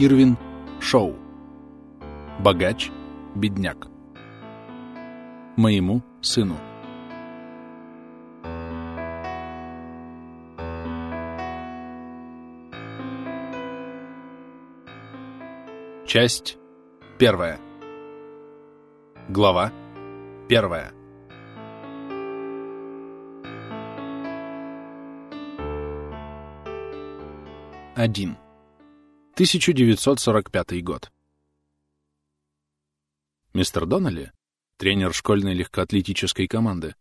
Ирвин Шоу. Богач, бедняк. Моему сыну. Часть первая. Глава первая. Один. 1945 год. Мистер Доннелли, тренер школьной легкоатлетической команды,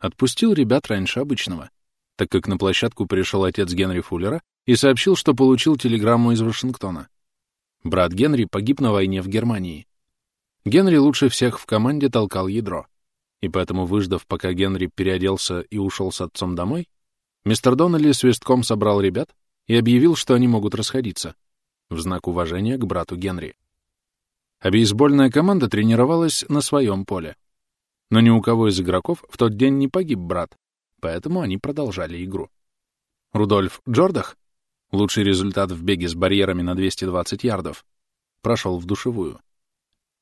отпустил ребят раньше обычного, так как на площадку пришел отец Генри Фуллера и сообщил, что получил телеграмму из Вашингтона. Брат Генри погиб на войне в Германии. Генри лучше всех в команде толкал ядро, и поэтому, выждав, пока Генри переоделся и ушел с отцом домой, мистер Доннелли свистком собрал ребят и объявил, что они могут расходиться, в знак уважения к брату Генри. А бейсбольная команда тренировалась на своем поле. Но ни у кого из игроков в тот день не погиб брат, поэтому они продолжали игру. Рудольф Джордах Лучший результат в беге с барьерами на 220 ярдов. Прошел в душевую.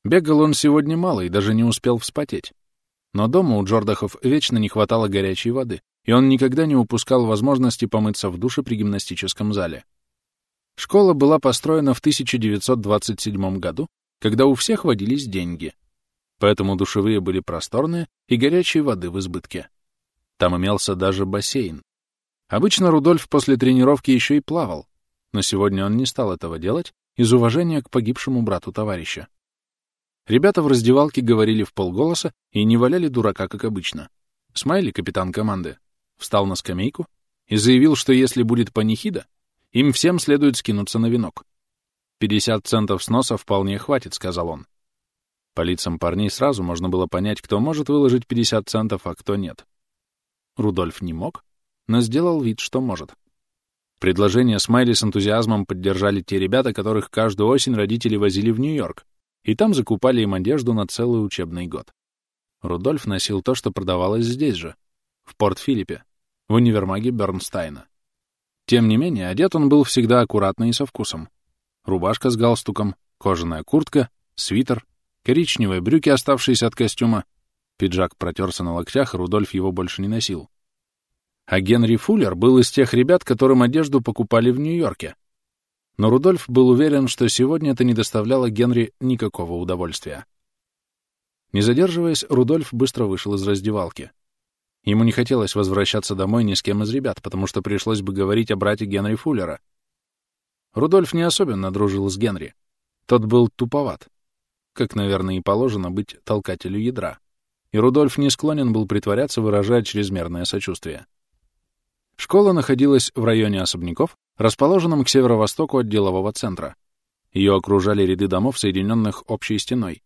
Бегал он сегодня мало и даже не успел вспотеть. Но дома у Джордахов вечно не хватало горячей воды, и он никогда не упускал возможности помыться в душе при гимнастическом зале. Школа была построена в 1927 году, когда у всех водились деньги. Поэтому душевые были просторные и горячей воды в избытке. Там имелся даже бассейн, Обычно Рудольф после тренировки еще и плавал, но сегодня он не стал этого делать из уважения к погибшему брату товарища. Ребята в раздевалке говорили в полголоса и не валяли дурака, как обычно. Смайли, капитан команды, встал на скамейку и заявил, что если будет панихида, им всем следует скинуться на венок. «Пятьдесят центов сноса вполне хватит», — сказал он. По лицам парней сразу можно было понять, кто может выложить 50 центов, а кто нет. Рудольф не мог, но сделал вид, что может. Предложение Смайли с энтузиазмом поддержали те ребята, которых каждую осень родители возили в Нью-Йорк, и там закупали им одежду на целый учебный год. Рудольф носил то, что продавалось здесь же, в Порт-Филиппе, в универмаге Бернстайна. Тем не менее, одет он был всегда аккуратно и со вкусом. Рубашка с галстуком, кожаная куртка, свитер, коричневые брюки, оставшиеся от костюма. Пиджак протерся на локтях, и Рудольф его больше не носил. А Генри Фуллер был из тех ребят, которым одежду покупали в Нью-Йорке. Но Рудольф был уверен, что сегодня это не доставляло Генри никакого удовольствия. Не задерживаясь, Рудольф быстро вышел из раздевалки. Ему не хотелось возвращаться домой ни с кем из ребят, потому что пришлось бы говорить о брате Генри Фуллера. Рудольф не особенно дружил с Генри. Тот был туповат, как, наверное, и положено быть толкателю ядра. И Рудольф не склонен был притворяться, выражая чрезмерное сочувствие. Школа находилась в районе особняков, расположенном к северо-востоку от делового центра. Ее окружали ряды домов, соединенных общей стеной.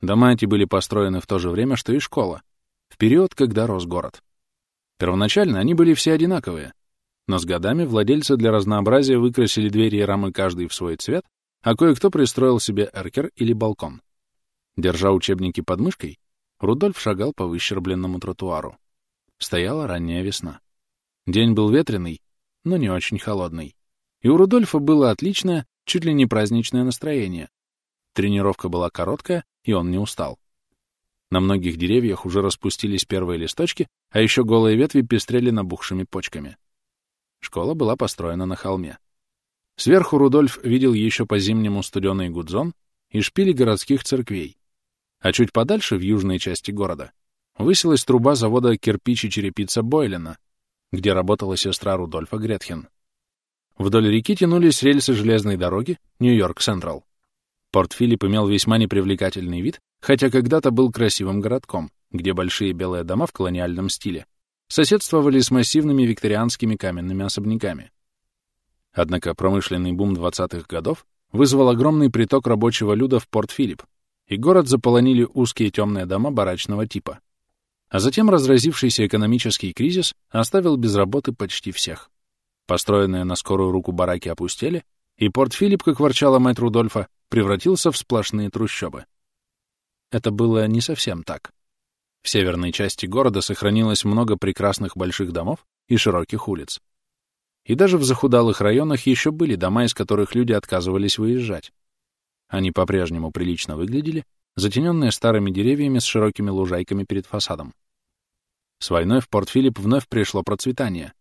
Дома эти были построены в то же время, что и школа, в период, когда рос город. Первоначально они были все одинаковые, но с годами владельцы для разнообразия выкрасили двери и рамы каждый в свой цвет, а кое-кто пристроил себе эркер или балкон. Держа учебники под мышкой, Рудольф шагал по выщербленному тротуару. Стояла ранняя весна. День был ветреный, но не очень холодный. И у Рудольфа было отличное, чуть ли не праздничное настроение. Тренировка была короткая, и он не устал. На многих деревьях уже распустились первые листочки, а еще голые ветви пестрели набухшими почками. Школа была построена на холме. Сверху Рудольф видел еще по-зимнему студеный гудзон и шпили городских церквей. А чуть подальше, в южной части города, высилась труба завода кирпич и черепица Бойлена, где работала сестра Рудольфа Гретхен. Вдоль реки тянулись рельсы железной дороги Нью-Йорк Централ. Порт-Филипп имел весьма непривлекательный вид, хотя когда-то был красивым городком, где большие белые дома в колониальном стиле соседствовали с массивными викторианскими каменными особняками. Однако промышленный бум 20-х годов вызвал огромный приток рабочего люда в Порт-Филипп, и город заполонили узкие темные дома барачного типа. А затем разразившийся экономический кризис оставил без работы почти всех. Построенные на скорую руку бараки опустели, и порт Филипп, как ворчала мать Рудольфа, превратился в сплошные трущобы. Это было не совсем так. В северной части города сохранилось много прекрасных больших домов и широких улиц. И даже в захудалых районах еще были дома, из которых люди отказывались выезжать. Они по-прежнему прилично выглядели, затененные старыми деревьями с широкими лужайками перед фасадом. С войной в Порт-Филипп вновь пришло процветание.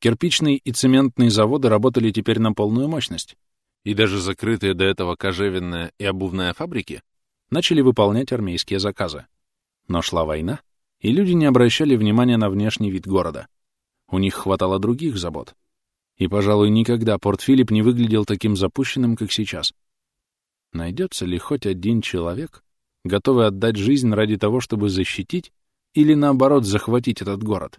Кирпичные и цементные заводы работали теперь на полную мощность, и даже закрытые до этого кожевенная и обувная фабрики начали выполнять армейские заказы. Но шла война, и люди не обращали внимания на внешний вид города. У них хватало других забот. И, пожалуй, никогда Порт-Филипп не выглядел таким запущенным, как сейчас. Найдется ли хоть один человек, готовый отдать жизнь ради того, чтобы защитить или, наоборот, захватить этот город,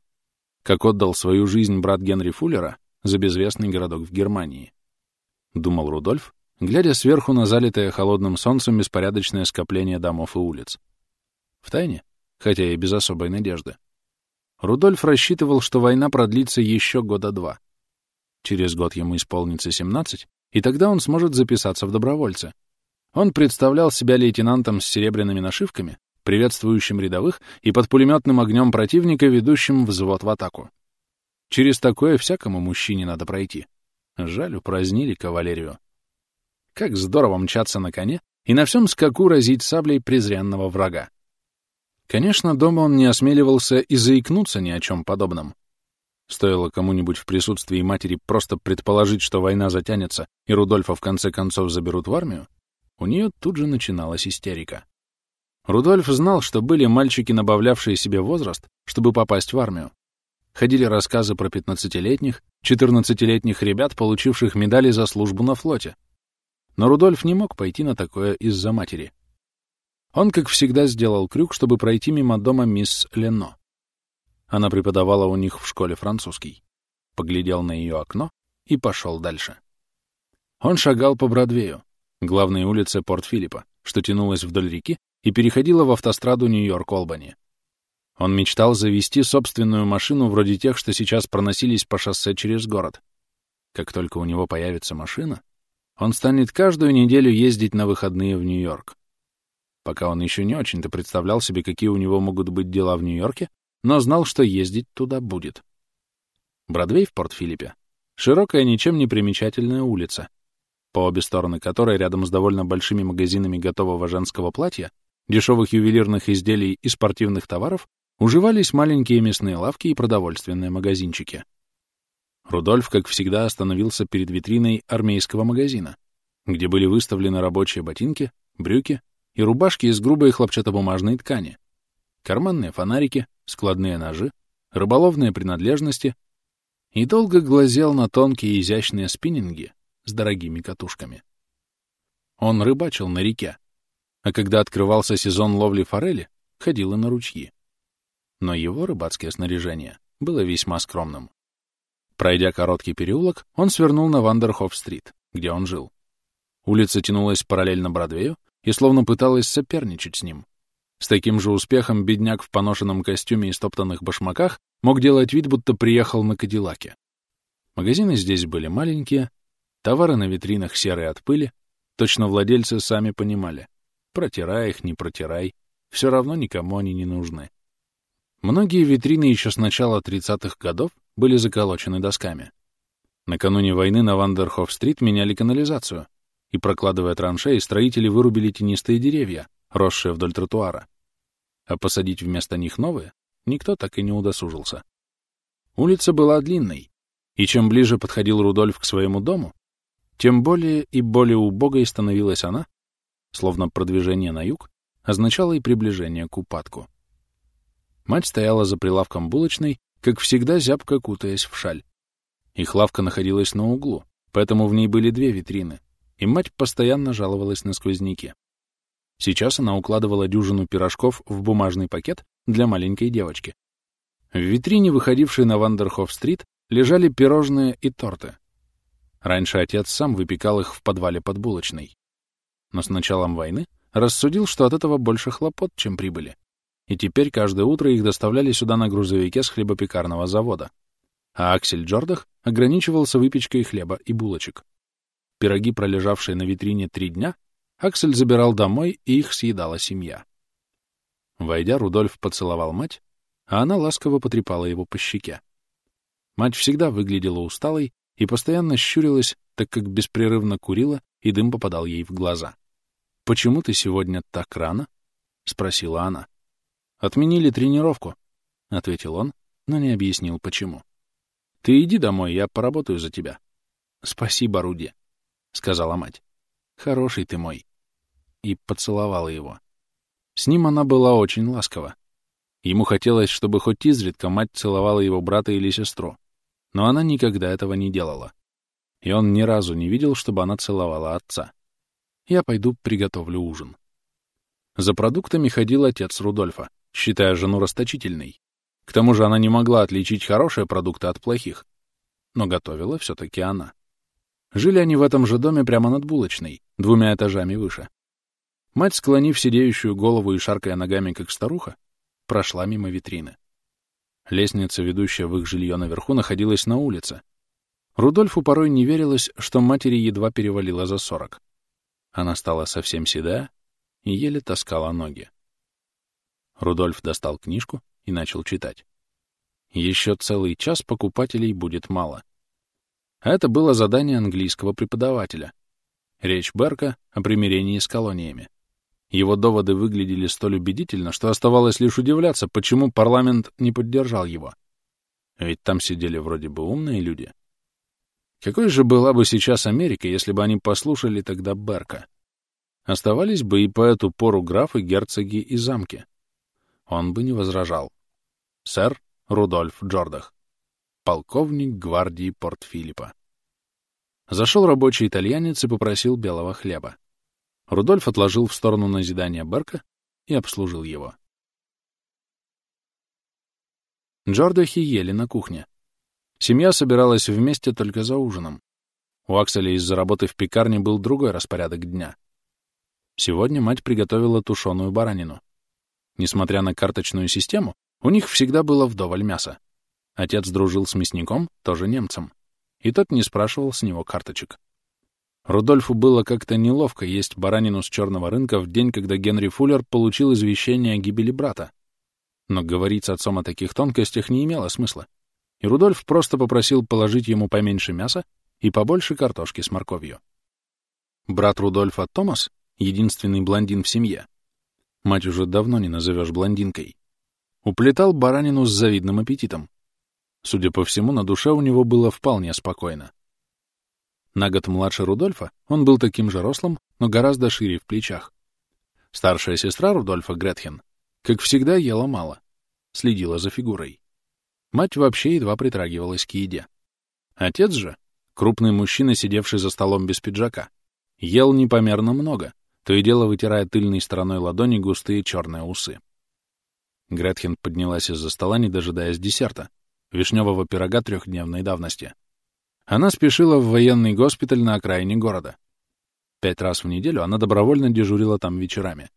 как отдал свою жизнь брат Генри Фуллера за безвестный городок в Германии? Думал Рудольф, глядя сверху на залитое холодным солнцем беспорядочное скопление домов и улиц. Втайне, хотя и без особой надежды. Рудольф рассчитывал, что война продлится еще года два. Через год ему исполнится 17, и тогда он сможет записаться в добровольцы — он представлял себя лейтенантом с серебряными нашивками, приветствующим рядовых и под пулеметным огнем противника, ведущим взвод в атаку. Через такое всякому мужчине надо пройти. Жаль, упразднили кавалерию. Как здорово мчаться на коне и на всем скаку разить саблей презренного врага. Конечно, дома он не осмеливался и заикнуться ни о чем подобном. Стоило кому-нибудь в присутствии матери просто предположить, что война затянется и Рудольфа в конце концов заберут в армию, у нее тут же начиналась истерика. Рудольф знал, что были мальчики, набавлявшие себе возраст, чтобы попасть в армию. Ходили рассказы про 15-летних, 14-летних ребят, получивших медали за службу на флоте. Но Рудольф не мог пойти на такое из-за матери. Он, как всегда, сделал крюк, чтобы пройти мимо дома мисс Лено. Она преподавала у них в школе французский. Поглядел на ее окно и пошел дальше. Он шагал по Бродвею, главной улице Порт-Филиппа, что тянулась вдоль реки и переходила в автостраду Нью-Йорк-Олбани. Он мечтал завести собственную машину вроде тех, что сейчас проносились по шоссе через город. Как только у него появится машина, он станет каждую неделю ездить на выходные в Нью-Йорк. Пока он еще не очень-то представлял себе, какие у него могут быть дела в Нью-Йорке, но знал, что ездить туда будет. Бродвей в Порт-Филиппе — широкая, ничем не примечательная улица, по обе стороны которой, рядом с довольно большими магазинами готового женского платья, дешевых ювелирных изделий и спортивных товаров, уживались маленькие мясные лавки и продовольственные магазинчики. Рудольф, как всегда, остановился перед витриной армейского магазина, где были выставлены рабочие ботинки, брюки и рубашки из грубой хлопчатобумажной ткани, карманные фонарики, складные ножи, рыболовные принадлежности и долго глазел на тонкие изящные спиннинги, с дорогими катушками. Он рыбачил на реке, а когда открывался сезон ловли форели, ходил и на ручьи. Но его рыбацкое снаряжение было весьма скромным. Пройдя короткий переулок, он свернул на Вандерхоф-стрит, где он жил. Улица тянулась параллельно Бродвею и словно пыталась соперничать с ним. С таким же успехом бедняк в поношенном костюме и стоптанных башмаках мог делать вид, будто приехал на Кадиллаке. Магазины здесь были маленькие, Товары на витринах серые от пыли, точно владельцы сами понимали. Протирай их, не протирай, все равно никому они не нужны. Многие витрины еще с начала 30-х годов были заколочены досками. Накануне войны на Вандерхоф-стрит меняли канализацию, и, прокладывая траншеи, строители вырубили тенистые деревья, росшие вдоль тротуара. А посадить вместо них новые никто так и не удосужился. Улица была длинной, и чем ближе подходил Рудольф к своему дому, тем более и более убогой становилась она, словно продвижение на юг означало и приближение к упадку. Мать стояла за прилавком булочной, как всегда зябко кутаясь в шаль. Их лавка находилась на углу, поэтому в ней были две витрины, и мать постоянно жаловалась на сквозняки. Сейчас она укладывала дюжину пирожков в бумажный пакет для маленькой девочки. В витрине, выходившей на Вандерхоф-стрит, лежали пирожные и торты. Раньше отец сам выпекал их в подвале под булочной. Но с началом войны рассудил, что от этого больше хлопот, чем прибыли. И теперь каждое утро их доставляли сюда на грузовике с хлебопекарного завода. А Аксель Джордах ограничивался выпечкой хлеба и булочек. Пироги, пролежавшие на витрине три дня, Аксель забирал домой, и их съедала семья. Войдя, Рудольф поцеловал мать, а она ласково потрепала его по щеке. Мать всегда выглядела усталой и постоянно щурилась, так как беспрерывно курила, и дым попадал ей в глаза. «Почему ты сегодня так рано?» — спросила она. «Отменили тренировку», — ответил он, но не объяснил, почему. «Ты иди домой, я поработаю за тебя». «Спасибо, Руди», — сказала мать. «Хороший ты мой». И поцеловала его. С ним она была очень ласкова. Ему хотелось, чтобы хоть изредка мать целовала его брата или сестру, но она никогда этого не делала. И он ни разу не видел, чтобы она целовала отца. «Я пойду приготовлю ужин». За продуктами ходил отец Рудольфа, считая жену расточительной. К тому же она не могла отличить хорошие продукты от плохих. Но готовила все-таки она. Жили они в этом же доме прямо над булочной, двумя этажами выше. Мать, склонив сидеющую голову и шаркая ногами, как старуха, прошла мимо витрины. Лестница, ведущая в их жилье наверху, находилась на улице. Рудольфу порой не верилось, что матери едва перевалила за сорок. Она стала совсем седая и еле таскала ноги. Рудольф достал книжку и начал читать. Еще целый час покупателей будет мало. Это было задание английского преподавателя. Речь Берка о примирении с колониями. Его доводы выглядели столь убедительно, что оставалось лишь удивляться, почему парламент не поддержал его. Ведь там сидели вроде бы умные люди. Какой же была бы сейчас Америка, если бы они послушали тогда Берка? Оставались бы и по эту пору графы, герцоги и замки. Он бы не возражал. Сэр Рудольф Джордах, полковник гвардии Порт-Филиппа. Зашел рабочий итальянец и попросил белого хлеба. Рудольф отложил в сторону назидания Берка и обслужил его. Джордахи ели на кухне. Семья собиралась вместе только за ужином. У Акселя из-за работы в пекарне был другой распорядок дня. Сегодня мать приготовила тушеную баранину. Несмотря на карточную систему, у них всегда было вдоволь мяса. Отец дружил с мясником, тоже немцем, и тот не спрашивал с него карточек. Рудольфу было как-то неловко есть баранину с черного рынка в день, когда Генри Фуллер получил извещение о гибели брата. Но говорить с отцом о таких тонкостях не имело смысла. И Рудольф просто попросил положить ему поменьше мяса и побольше картошки с морковью. Брат Рудольфа Томас, единственный блондин в семье, мать уже давно не назовешь блондинкой, уплетал баранину с завидным аппетитом. Судя по всему, на душе у него было вполне спокойно. На год младше Рудольфа он был таким же рослым, но гораздо шире в плечах. Старшая сестра Рудольфа, Гретхен, как всегда, ела мало, следила за фигурой. Мать вообще едва притрагивалась к еде. Отец же, крупный мужчина, сидевший за столом без пиджака, ел непомерно много, то и дело вытирая тыльной стороной ладони густые черные усы. Гретхен поднялась из-за стола, не дожидаясь десерта, вишневого пирога трехдневной давности. Она спешила в военный госпиталь на окраине города. Пять раз в неделю она добровольно дежурила там вечерами.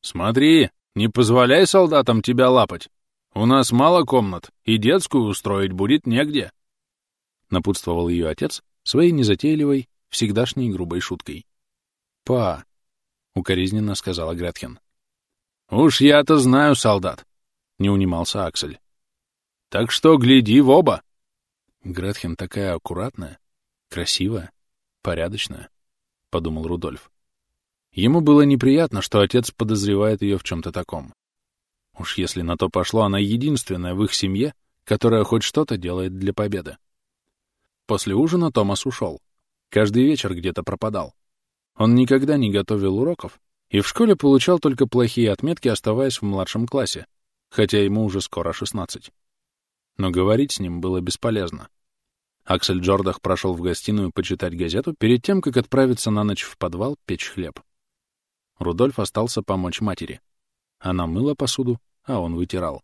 «Смотри, не позволяй солдатам тебя лапать. У нас мало комнат, и детскую устроить будет негде», — напутствовал ее отец своей незатейливой, всегдашней грубой шуткой. «Па», — укоризненно сказала Гретхен. «Уж я-то знаю, солдат», — не унимался Аксель. «Так что гляди в оба». Гретхен такая аккуратная, красивая, порядочная, — подумал Рудольф. Ему было неприятно, что отец подозревает ее в чем-то таком. Уж если на то пошло, она единственная в их семье, которая хоть что-то делает для победы. После ужина Томас ушел. Каждый вечер где-то пропадал. Он никогда не готовил уроков и в школе получал только плохие отметки, оставаясь в младшем классе, хотя ему уже скоро 16 но говорить с ним было бесполезно. Аксель Джордах прошел в гостиную почитать газету перед тем, как отправиться на ночь в подвал печь хлеб. Рудольф остался помочь матери. Она мыла посуду, а он вытирал.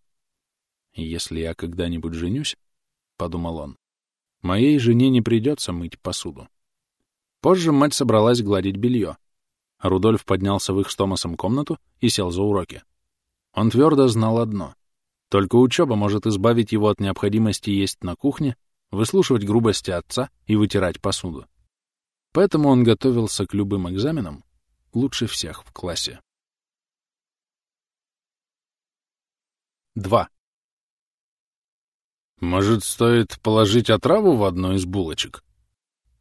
«Если я когда-нибудь женюсь, — подумал он, — моей жене не придется мыть посуду». Позже мать собралась гладить белье. Рудольф поднялся в их с Томасом комнату и сел за уроки. Он твердо знал одно — только учеба может избавить его от необходимости есть на кухне, выслушивать грубости отца и вытирать посуду. Поэтому он готовился к любым экзаменам лучше всех в классе. 2. «Может, стоит положить отраву в одну из булочек?» —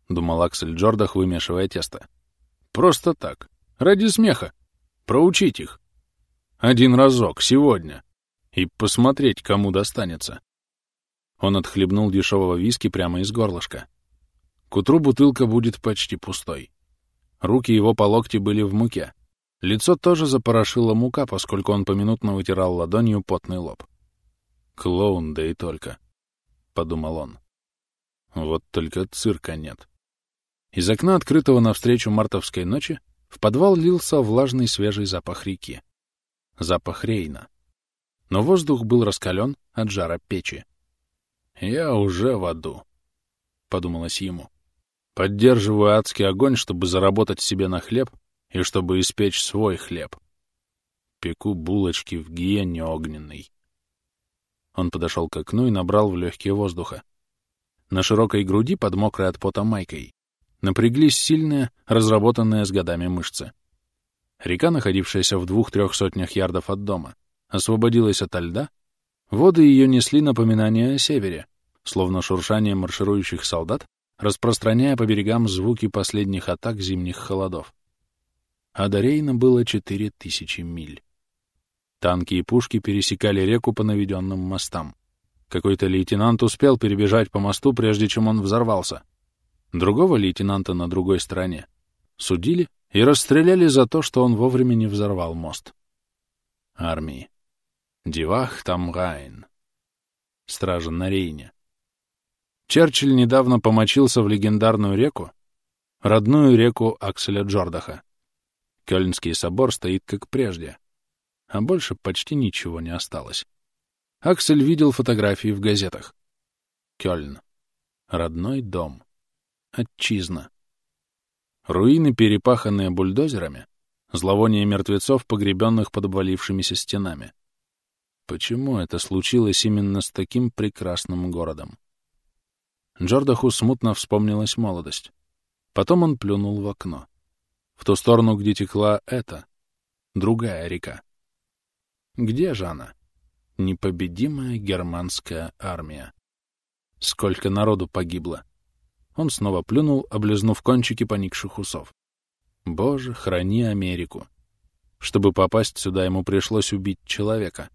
думал Аксель Джордах, вымешивая тесто. «Просто так, ради смеха. Проучить их. Один разок, сегодня. И посмотреть, кому достанется». Он отхлебнул дешевого виски прямо из горлышка. К утру бутылка будет почти пустой. Руки его по локти были в муке. Лицо тоже запорошила мука, поскольку он поминутно вытирал ладонью потный лоб. «Клоун, да и только», — подумал он. Вот только цирка нет. Из окна, открытого навстречу мартовской ночи, в подвал лился влажный свежий запах реки. Запах Рейна. Но воздух был раскален от жара печи. «Я уже в аду», — подумалось ему. «Поддерживаю адский огонь, чтобы заработать себе на хлеб и чтобы испечь свой хлеб. Пеку булочки в гиене огненной». Он подошел к окну и набрал в легкие воздуха. На широкой груди под мокрой от пота майкой напряглись сильные, разработанные с годами мышцы. Река, находившаяся в двух-трех сотнях ярдов от дома, освободилась ото льда, воды ее несли напоминание о севере, словно шуршание марширующих солдат, распространяя по берегам звуки последних атак зимних холодов. А до Рейна было четыре тысячи миль. Танки и пушки пересекали реку по наведенным мостам. Какой-то лейтенант успел перебежать по мосту, прежде чем он взорвался. Другого лейтенанта на другой стороне судили и расстреляли за то, что он вовремя не взорвал мост. Армии. Дивах там Райн. Стража на Рейне. Черчилль недавно помочился в легендарную реку, родную реку Акселя Джордаха. Кёльнский собор стоит как прежде, а больше почти ничего не осталось. Аксель видел фотографии в газетах. Кёльн. Родной дом. Отчизна. Руины, перепаханные бульдозерами, зловоние мертвецов, погребенных под обвалившимися стенами. Почему это случилось именно с таким прекрасным городом? Джордаху смутно вспомнилась молодость. Потом он плюнул в окно. В ту сторону, где текла эта, другая река. Где же она? Непобедимая германская армия. Сколько народу погибло. Он снова плюнул, облизнув кончики поникших усов. Боже, храни Америку. Чтобы попасть сюда, ему пришлось убить человека.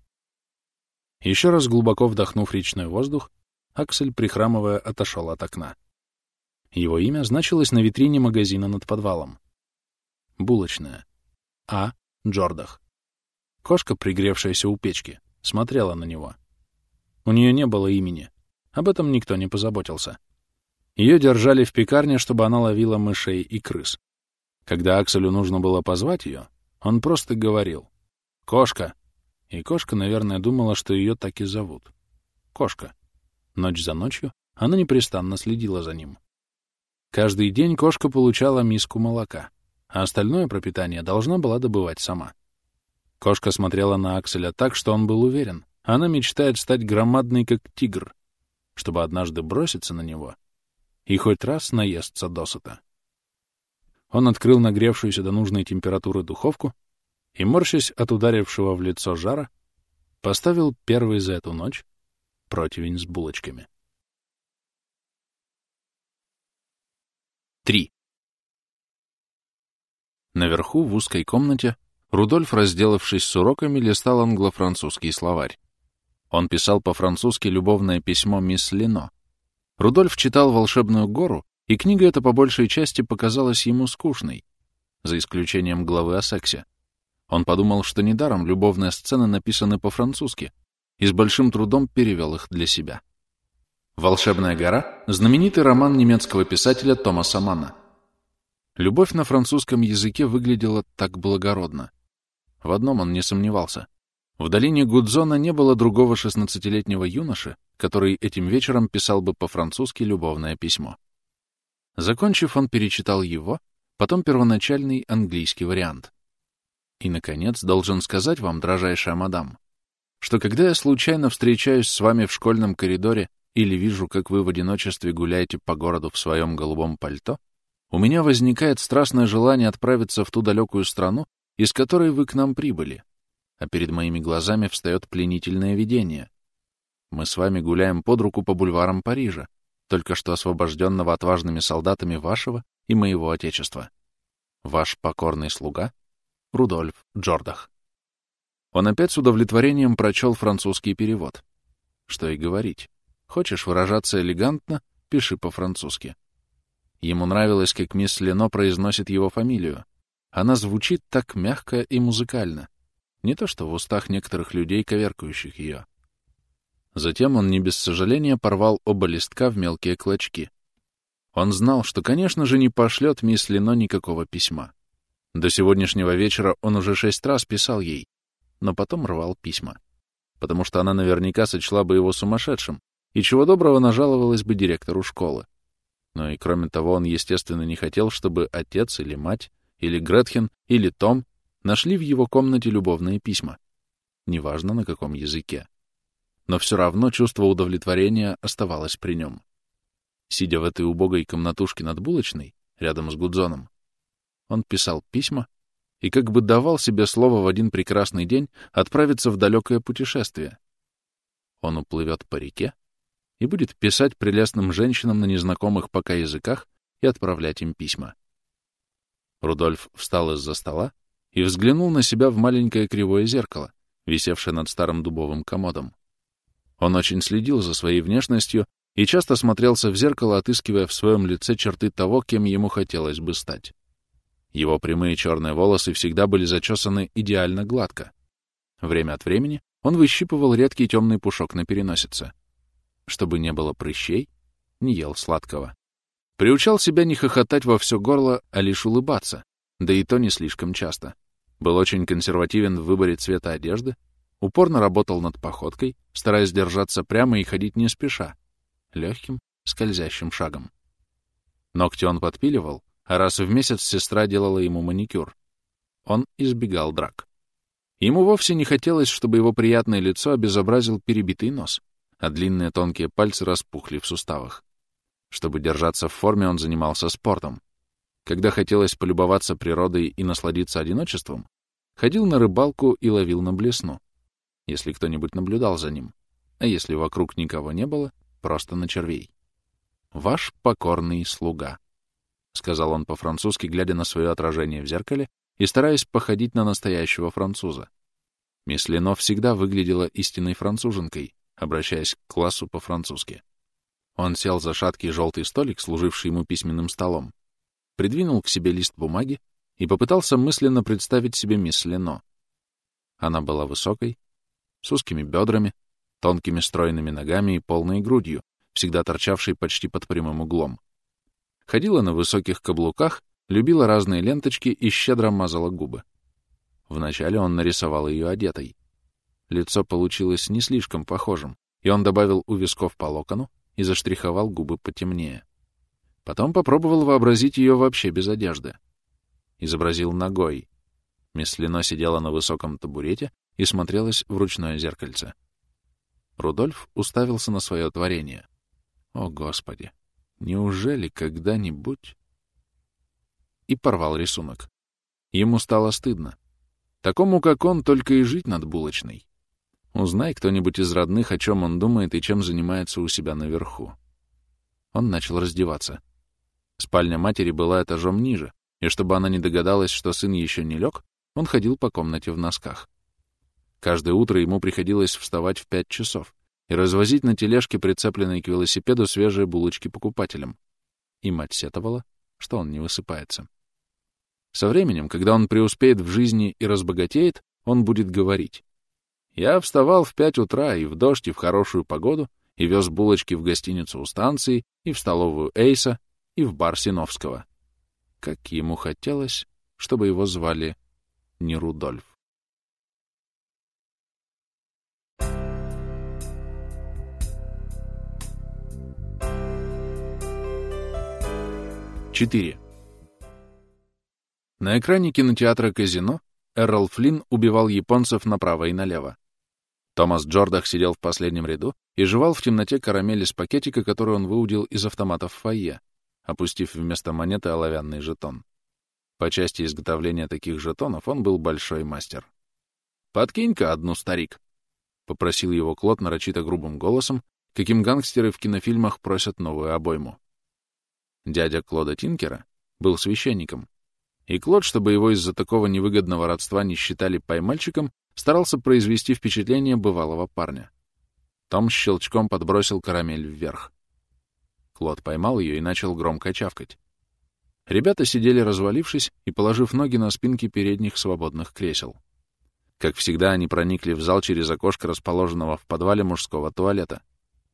Еще раз глубоко вдохнув речной воздух, Аксель, прихрамывая, отошел от окна. Его имя значилось на витрине магазина над подвалом. Булочная. А. Джордах. Кошка, пригревшаяся у печки, смотрела на него. У нее не было имени. Об этом никто не позаботился. Ее держали в пекарне, чтобы она ловила мышей и крыс. Когда Акселю нужно было позвать ее, он просто говорил «Кошка!» И кошка, наверное, думала, что ее так и зовут. Кошка. Ночь за ночью она непрестанно следила за ним. Каждый день кошка получала миску молока, а остальное пропитание должна была добывать сама. Кошка смотрела на Акселя так, что он был уверен. Она мечтает стать громадной, как тигр, чтобы однажды броситься на него и хоть раз наесться досыта. Он открыл нагревшуюся до нужной температуры духовку и, морщась от ударившего в лицо жара, поставил первый за эту ночь противень с булочками. 3. Наверху, в узкой комнате, Рудольф, разделавшись с уроками, листал англо-французский словарь. Он писал по-французски любовное письмо мисс Лино. Рудольф читал «Волшебную гору», и книга эта по большей части показалась ему скучной, за исключением главы о сексе. Он подумал, что недаром любовные сцены написаны по-французски, и с большим трудом перевел их для себя. «Волшебная гора» — знаменитый роман немецкого писателя Томаса Манна. Любовь на французском языке выглядела так благородно. В одном он не сомневался. В долине Гудзона не было другого шестнадцатилетнего юноши, который этим вечером писал бы по-французски любовное письмо. Закончив, он перечитал его, потом первоначальный английский вариант. И, наконец, должен сказать вам, дрожайшая мадам, что когда я случайно встречаюсь с вами в школьном коридоре или вижу, как вы в одиночестве гуляете по городу в своем голубом пальто, у меня возникает страстное желание отправиться в ту далекую страну, из которой вы к нам прибыли, а перед моими глазами встает пленительное видение. Мы с вами гуляем под руку по бульварам Парижа, только что освобожденного отважными солдатами вашего и моего Отечества. Ваш покорный слуга Рудольф Джордах. Он опять с удовлетворением прочел французский перевод. Что и говорить. Хочешь выражаться элегантно — пиши по-французски. Ему нравилось, как мисс Лено произносит его фамилию. Она звучит так мягко и музыкально. Не то что в устах некоторых людей, коверкающих ее. Затем он не без сожаления порвал оба листка в мелкие клочки. Он знал, что, конечно же, не пошлет мисс Лино никакого письма. До сегодняшнего вечера он уже шесть раз писал ей, но потом рвал письма. Потому что она наверняка сочла бы его сумасшедшим, и чего доброго нажаловалась бы директору школы. Но и кроме того, он, естественно, не хотел, чтобы отец или мать, или Гретхен, или Том нашли в его комнате любовные письма. Неважно, на каком языке но все равно чувство удовлетворения оставалось при нем. Сидя в этой убогой комнатушке над булочной, рядом с Гудзоном, он писал письма и как бы давал себе слово в один прекрасный день отправиться в далекое путешествие. Он уплывет по реке и будет писать прелестным женщинам на незнакомых пока языках и отправлять им письма. Рудольф встал из-за стола и взглянул на себя в маленькое кривое зеркало, висевшее над старым дубовым комодом. Он очень следил за своей внешностью и часто смотрелся в зеркало, отыскивая в своем лице черты того, кем ему хотелось бы стать. Его прямые черные волосы всегда были зачесаны идеально гладко. Время от времени он выщипывал редкий темный пушок на переносице. Чтобы не было прыщей, не ел сладкого. Приучал себя не хохотать во все горло, а лишь улыбаться, да и то не слишком часто. Был очень консервативен в выборе цвета одежды, Упорно работал над походкой, стараясь держаться прямо и ходить не спеша, легким, скользящим шагом. Ногти он подпиливал, а раз в месяц сестра делала ему маникюр. Он избегал драк. Ему вовсе не хотелось, чтобы его приятное лицо обезобразил перебитый нос, а длинные тонкие пальцы распухли в суставах. Чтобы держаться в форме, он занимался спортом. Когда хотелось полюбоваться природой и насладиться одиночеством, ходил на рыбалку и ловил на блесну если кто-нибудь наблюдал за ним, а если вокруг никого не было, просто на червей. «Ваш покорный слуга», — сказал он по-французски, глядя на свое отражение в зеркале и стараясь походить на настоящего француза. Мисс Лено всегда выглядела истинной француженкой, обращаясь к классу по-французски. Он сел за шаткий желтый столик, служивший ему письменным столом, придвинул к себе лист бумаги и попытался мысленно представить себе мисс Лено. Она была высокой, с узкими бедрами, тонкими стройными ногами и полной грудью, всегда торчавшей почти под прямым углом. Ходила на высоких каблуках, любила разные ленточки и щедро мазала губы. Вначале он нарисовал ее одетой. Лицо получилось не слишком похожим, и он добавил у висков по локону и заштриховал губы потемнее. Потом попробовал вообразить ее вообще без одежды. Изобразил ногой. Мисс Лино сидела на высоком табурете и смотрелась в ручное зеркальце. Рудольф уставился на свое творение. О, Господи! Неужели когда-нибудь... И порвал рисунок. Ему стало стыдно. Такому, как он, только и жить над булочной. Узнай кто-нибудь из родных, о чем он думает и чем занимается у себя наверху. Он начал раздеваться. Спальня матери была этажом ниже, и чтобы она не догадалась, что сын еще не лег, он ходил по комнате в носках. Каждое утро ему приходилось вставать в пять часов и развозить на тележке, прицепленной к велосипеду, свежие булочки покупателям. И мать сетовала, что он не высыпается. Со временем, когда он преуспеет в жизни и разбогатеет, он будет говорить. «Я вставал в пять утра и в дождь, и в хорошую погоду, и вез булочки в гостиницу у станции, и в столовую Эйса, и в бар Синовского». Как ему хотелось, чтобы его звали не Рудольф. 4. На экране кинотеатра «Казино» Эррол Флинн убивал японцев направо и налево. Томас Джордах сидел в последнем ряду и жевал в темноте карамель из пакетика, который он выудил из автомата в фойе, опустив вместо монеты оловянный жетон. По части изготовления таких жетонов он был большой мастер. «Подкинь-ка одну, старик», — попросил его Клод нарочито грубым голосом, каким гангстеры в кинофильмах просят новую обойму. Дядя Клода Тинкера был священником, и Клод, чтобы его из-за такого невыгодного родства не считали поймальчиком, старался произвести впечатление бывалого парня. Том щелчком подбросил карамель вверх. Клод поймал ее и начал громко чавкать. Ребята сидели развалившись и положив ноги на спинки передних свободных кресел. Как всегда, они проникли в зал через окошко, расположенного в подвале мужского туалета.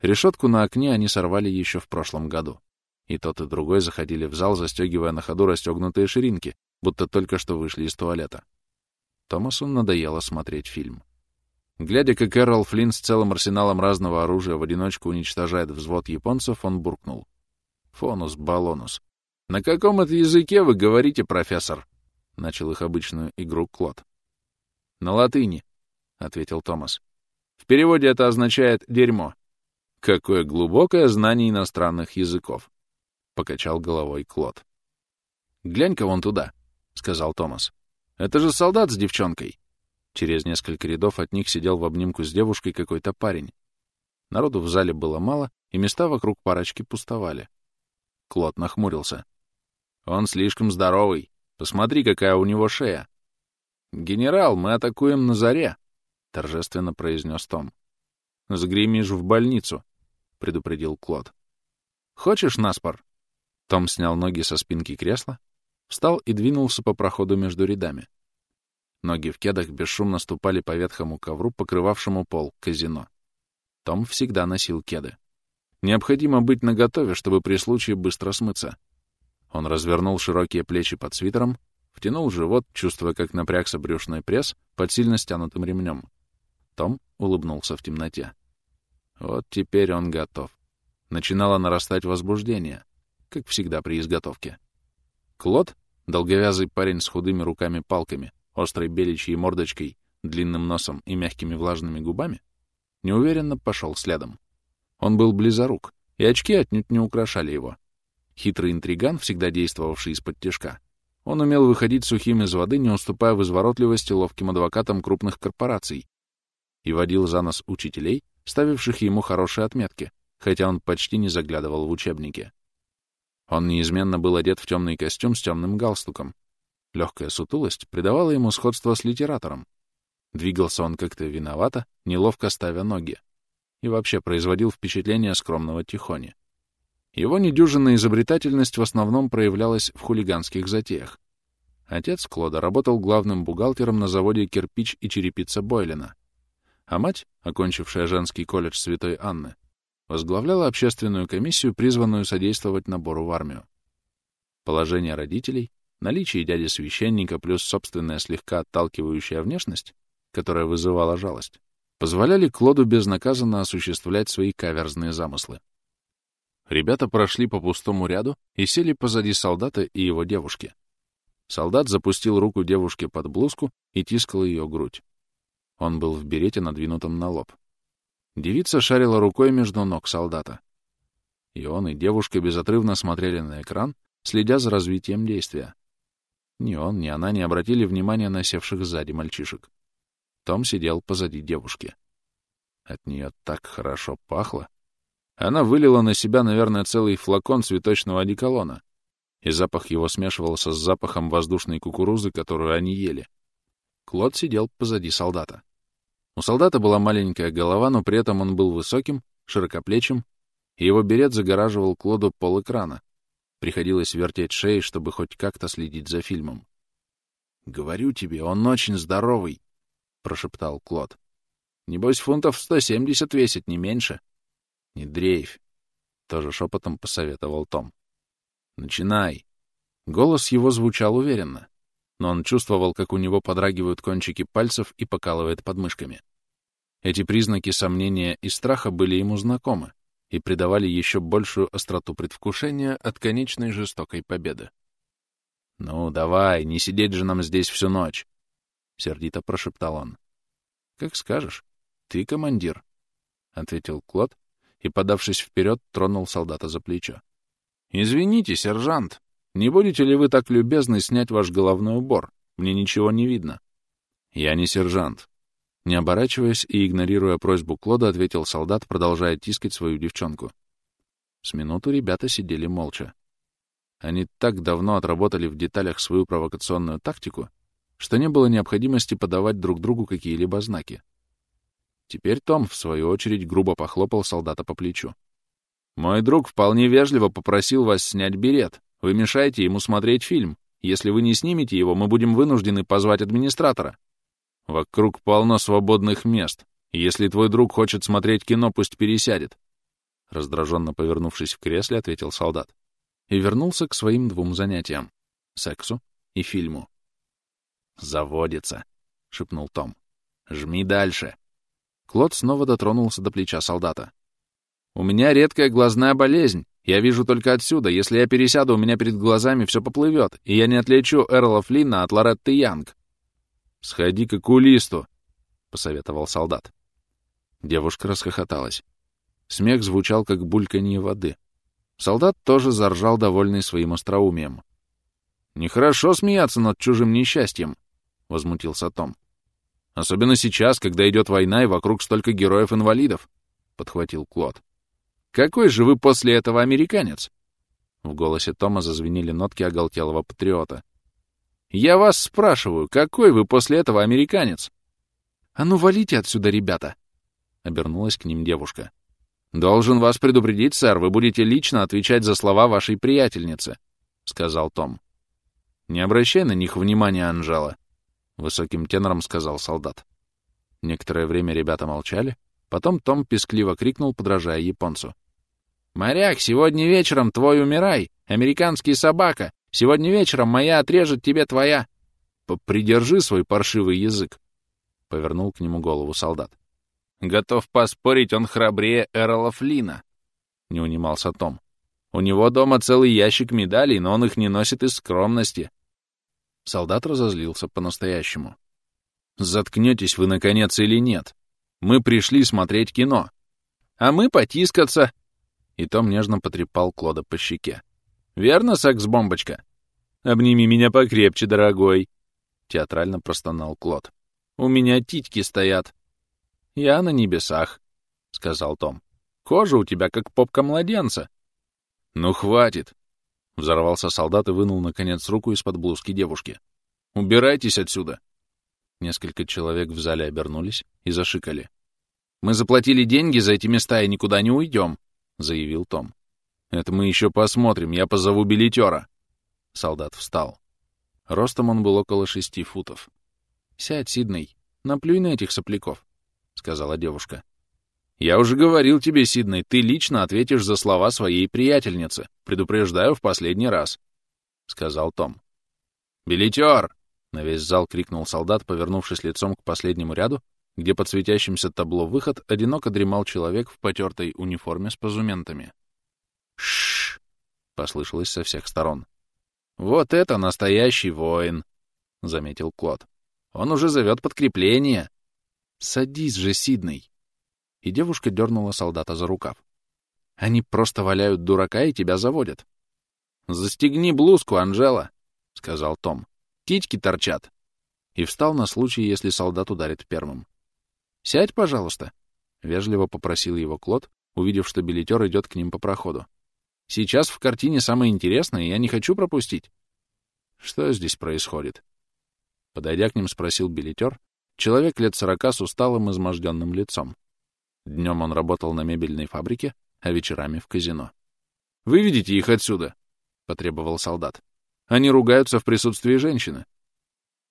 Решетку на окне они сорвали еще в прошлом году. И тот, и другой заходили в зал, застегивая на ходу расстегнутые ширинки, будто только что вышли из туалета. Томасу надоело смотреть фильм. Глядя, как Эррол Флинн с целым арсеналом разного оружия в одиночку уничтожает взвод японцев, он буркнул. «Фонус, балонус. На каком это языке вы говорите, профессор?» — начал их обычную игру Клод. «На латыни», — ответил Томас. «В переводе это означает «дерьмо». Какое глубокое знание иностранных языков», — покачал головой Клод. «Глянь-ка вон туда», — сказал Томас. «Это же солдат с девчонкой». Через несколько рядов от них сидел в обнимку с девушкой какой-то парень. Народу в зале было мало, и места вокруг парочки пустовали. Клод нахмурился. «Он слишком здоровый. Посмотри, какая у него шея». «Генерал, мы атакуем на заре», — торжественно произнес Том. «Сгремишь в больницу», — предупредил Клод. «Хочешь наспор?» Том снял ноги со спинки кресла, встал и двинулся по проходу между рядами. Ноги в кедах бесшумно ступали по ветхому ковру, покрывавшему пол казино. Том всегда носил кеды. Необходимо быть наготове, чтобы при случае быстро смыться. Он развернул широкие плечи под свитером, втянул живот, чувствуя, как напрягся брюшной пресс под сильно стянутым ремнем. Том улыбнулся в темноте. Вот теперь он готов. Начинало нарастать возбуждение, как всегда при изготовке. Клод, долговязый парень с худыми руками-палками, острой беличьей мордочкой, длинным носом и мягкими влажными губами, неуверенно пошел следом. Он был близорук, и очки отнюдь не украшали его. Хитрый интриган, всегда действовавший из-под тяжка, он умел выходить сухим из воды, не уступая в изворотливости ловким адвокатам крупных корпораций, и водил за нос учителей, ставивших ему хорошие отметки, хотя он почти не заглядывал в учебники. Он неизменно был одет в темный костюм с темным галстуком, Легкая сутулость придавала ему сходство с литератором. Двигался он как-то виновато, неловко ставя ноги. И вообще производил впечатление скромного тихони. Его недюжинная изобретательность в основном проявлялась в хулиганских затеях. Отец Клода работал главным бухгалтером на заводе «Кирпич и черепица Бойлина», а мать, окончившая женский колледж Святой Анны, возглавляла общественную комиссию, призванную содействовать набору в армию. Положение родителей Наличие дяди священника плюс собственная слегка отталкивающая внешность, которая вызывала жалость, позволяли Клоду безнаказанно осуществлять свои каверзные замыслы. Ребята прошли по пустому ряду и сели позади солдата и его девушки. Солдат запустил руку девушке под блузку и тискал ее грудь. Он был в берете, надвинутом на лоб. Девица шарила рукой между ног солдата. И он, и девушка безотрывно смотрели на экран, следя за развитием действия. Ни он, ни она не обратили внимания на севших сзади мальчишек. Том сидел позади девушки. От нее так хорошо пахло. Она вылила на себя, наверное, целый флакон цветочного одеколона, и запах его смешивался с запахом воздушной кукурузы, которую они ели. Клод сидел позади солдата. У солдата была маленькая голова, но при этом он был высоким, широкоплечим, и его берет загораживал Клоду пол экрана, Приходилось вертеть шеей, чтобы хоть как-то следить за фильмом. «Говорю тебе, он очень здоровый», — прошептал Клод. «Небось, фунтов сто семьдесят весит, не меньше». «Не дрейфь», — тоже шепотом посоветовал Том. «Начинай». Голос его звучал уверенно, но он чувствовал, как у него подрагивают кончики пальцев и покалывает подмышками. Эти признаки сомнения и страха были ему знакомы, и придавали еще большую остроту предвкушения от конечной жестокой победы. «Ну, давай, не сидеть же нам здесь всю ночь!» — сердито прошептал он. «Как скажешь. Ты командир», — ответил Клод и, подавшись вперед, тронул солдата за плечо. «Извините, сержант, не будете ли вы так любезны снять ваш головной убор? Мне ничего не видно». «Я не сержант», — Не оборачиваясь и игнорируя просьбу Клода, ответил солдат, продолжая тискать свою девчонку. С минуту ребята сидели молча. Они так давно отработали в деталях свою провокационную тактику, что не было необходимости подавать друг другу какие-либо знаки. Теперь Том, в свою очередь, грубо похлопал солдата по плечу. «Мой друг вполне вежливо попросил вас снять берет. Вы мешаете ему смотреть фильм. Если вы не снимете его, мы будем вынуждены позвать администратора. Вокруг полно свободных мест. Если твой друг хочет смотреть кино, пусть пересядет. Раздраженно повернувшись в кресле, ответил солдат. И вернулся к своим двум занятиям — сексу и фильму. «Заводится», — шепнул Том. «Жми дальше». Клод снова дотронулся до плеча солдата. «У меня редкая глазная болезнь. Я вижу только отсюда. Если я пересяду, у меня перед глазами все поплывет, и я не отличу Эрла Флинна от Лоретты Янг». «Сходи к окулисту», — посоветовал солдат. Девушка расхохоталась. Смех звучал, как бульканье воды. Солдат тоже заржал, довольный своим остроумием. «Нехорошо смеяться над чужим несчастьем», — возмутился Том. «Особенно сейчас, когда идет война и вокруг столько героев-инвалидов», — подхватил Клод. «Какой же вы после этого американец?» В голосе Тома зазвенели нотки оголтелого патриота. «Я вас спрашиваю, какой вы после этого американец?» «А ну валите отсюда, ребята!» — обернулась к ним девушка. «Должен вас предупредить, сэр, вы будете лично отвечать за слова вашей приятельницы», — сказал Том. «Не обращай на них внимания, Анжела», — высоким тенором сказал солдат. Некоторое время ребята молчали, потом Том пескливо крикнул, подражая японцу. «Моряк, сегодня вечером твой умирай! Американский собака! Сегодня вечером моя отрежет тебе твоя!» «Придержи свой паршивый язык!» — повернул к нему голову солдат. Готов поспорить, он храбрее Эрла Флина. Не унимался Том. У него дома целый ящик медалей, но он их не носит из скромности. Солдат разозлился по-настоящему. «Заткнетесь вы, наконец, или нет? Мы пришли смотреть кино. А мы потискаться!» И Том нежно потрепал Клода по щеке. «Верно, секс-бомбочка?» «Обними меня покрепче, дорогой!» Театрально простонал Клод. «У меня титьки стоят!» «Я на небесах», — сказал Том. «Кожа у тебя как попка младенца». «Ну, хватит!» — взорвался солдат и вынул, наконец, руку из-под блузки девушки. «Убирайтесь отсюда!» Несколько человек в зале обернулись и зашикали. «Мы заплатили деньги за эти места и никуда не уйдем», — заявил Том. «Это мы еще посмотрим, я позову билетера». Солдат встал. Ростом он был около шести футов. «Сядь, Сидней, наплюй на этих сопляков. — сказала девушка. «Я уже говорил тебе, Сиднey, ты лично ответишь за слова своей приятельницы. Предупреждаю в последний раз», — сказал Том. «Билетер!» — на весь зал крикнул солдат, повернувшись лицом к последнему ряду, где под светящимся табло «Выход» одиноко дремал человек в потертой униформе с позументами. «Шшш!» — послышалось со всех сторон. «Вот это настоящий воин!» — заметил Клод. «Он уже зовет подкрепление!» «Садись же, Сидней!» И девушка дернула солдата за рукав. «Они просто валяют дурака и тебя заводят». «Застегни блузку, Анжела!» — сказал Том. «Титьки торчат!» И встал на случай, если солдат ударит первым. «Сядь, пожалуйста!» — вежливо попросил его Клод, увидев, что билетер идет к ним по проходу. «Сейчас в картине самое интересное, и я не хочу пропустить». «Что здесь происходит?» Подойдя к ним, спросил билетер, Человек лет сорока с усталым, изможденным лицом. Днем он работал на мебельной фабрике, а вечерами в казино. «Выведите их отсюда!» — потребовал солдат. «Они ругаются в присутствии женщины».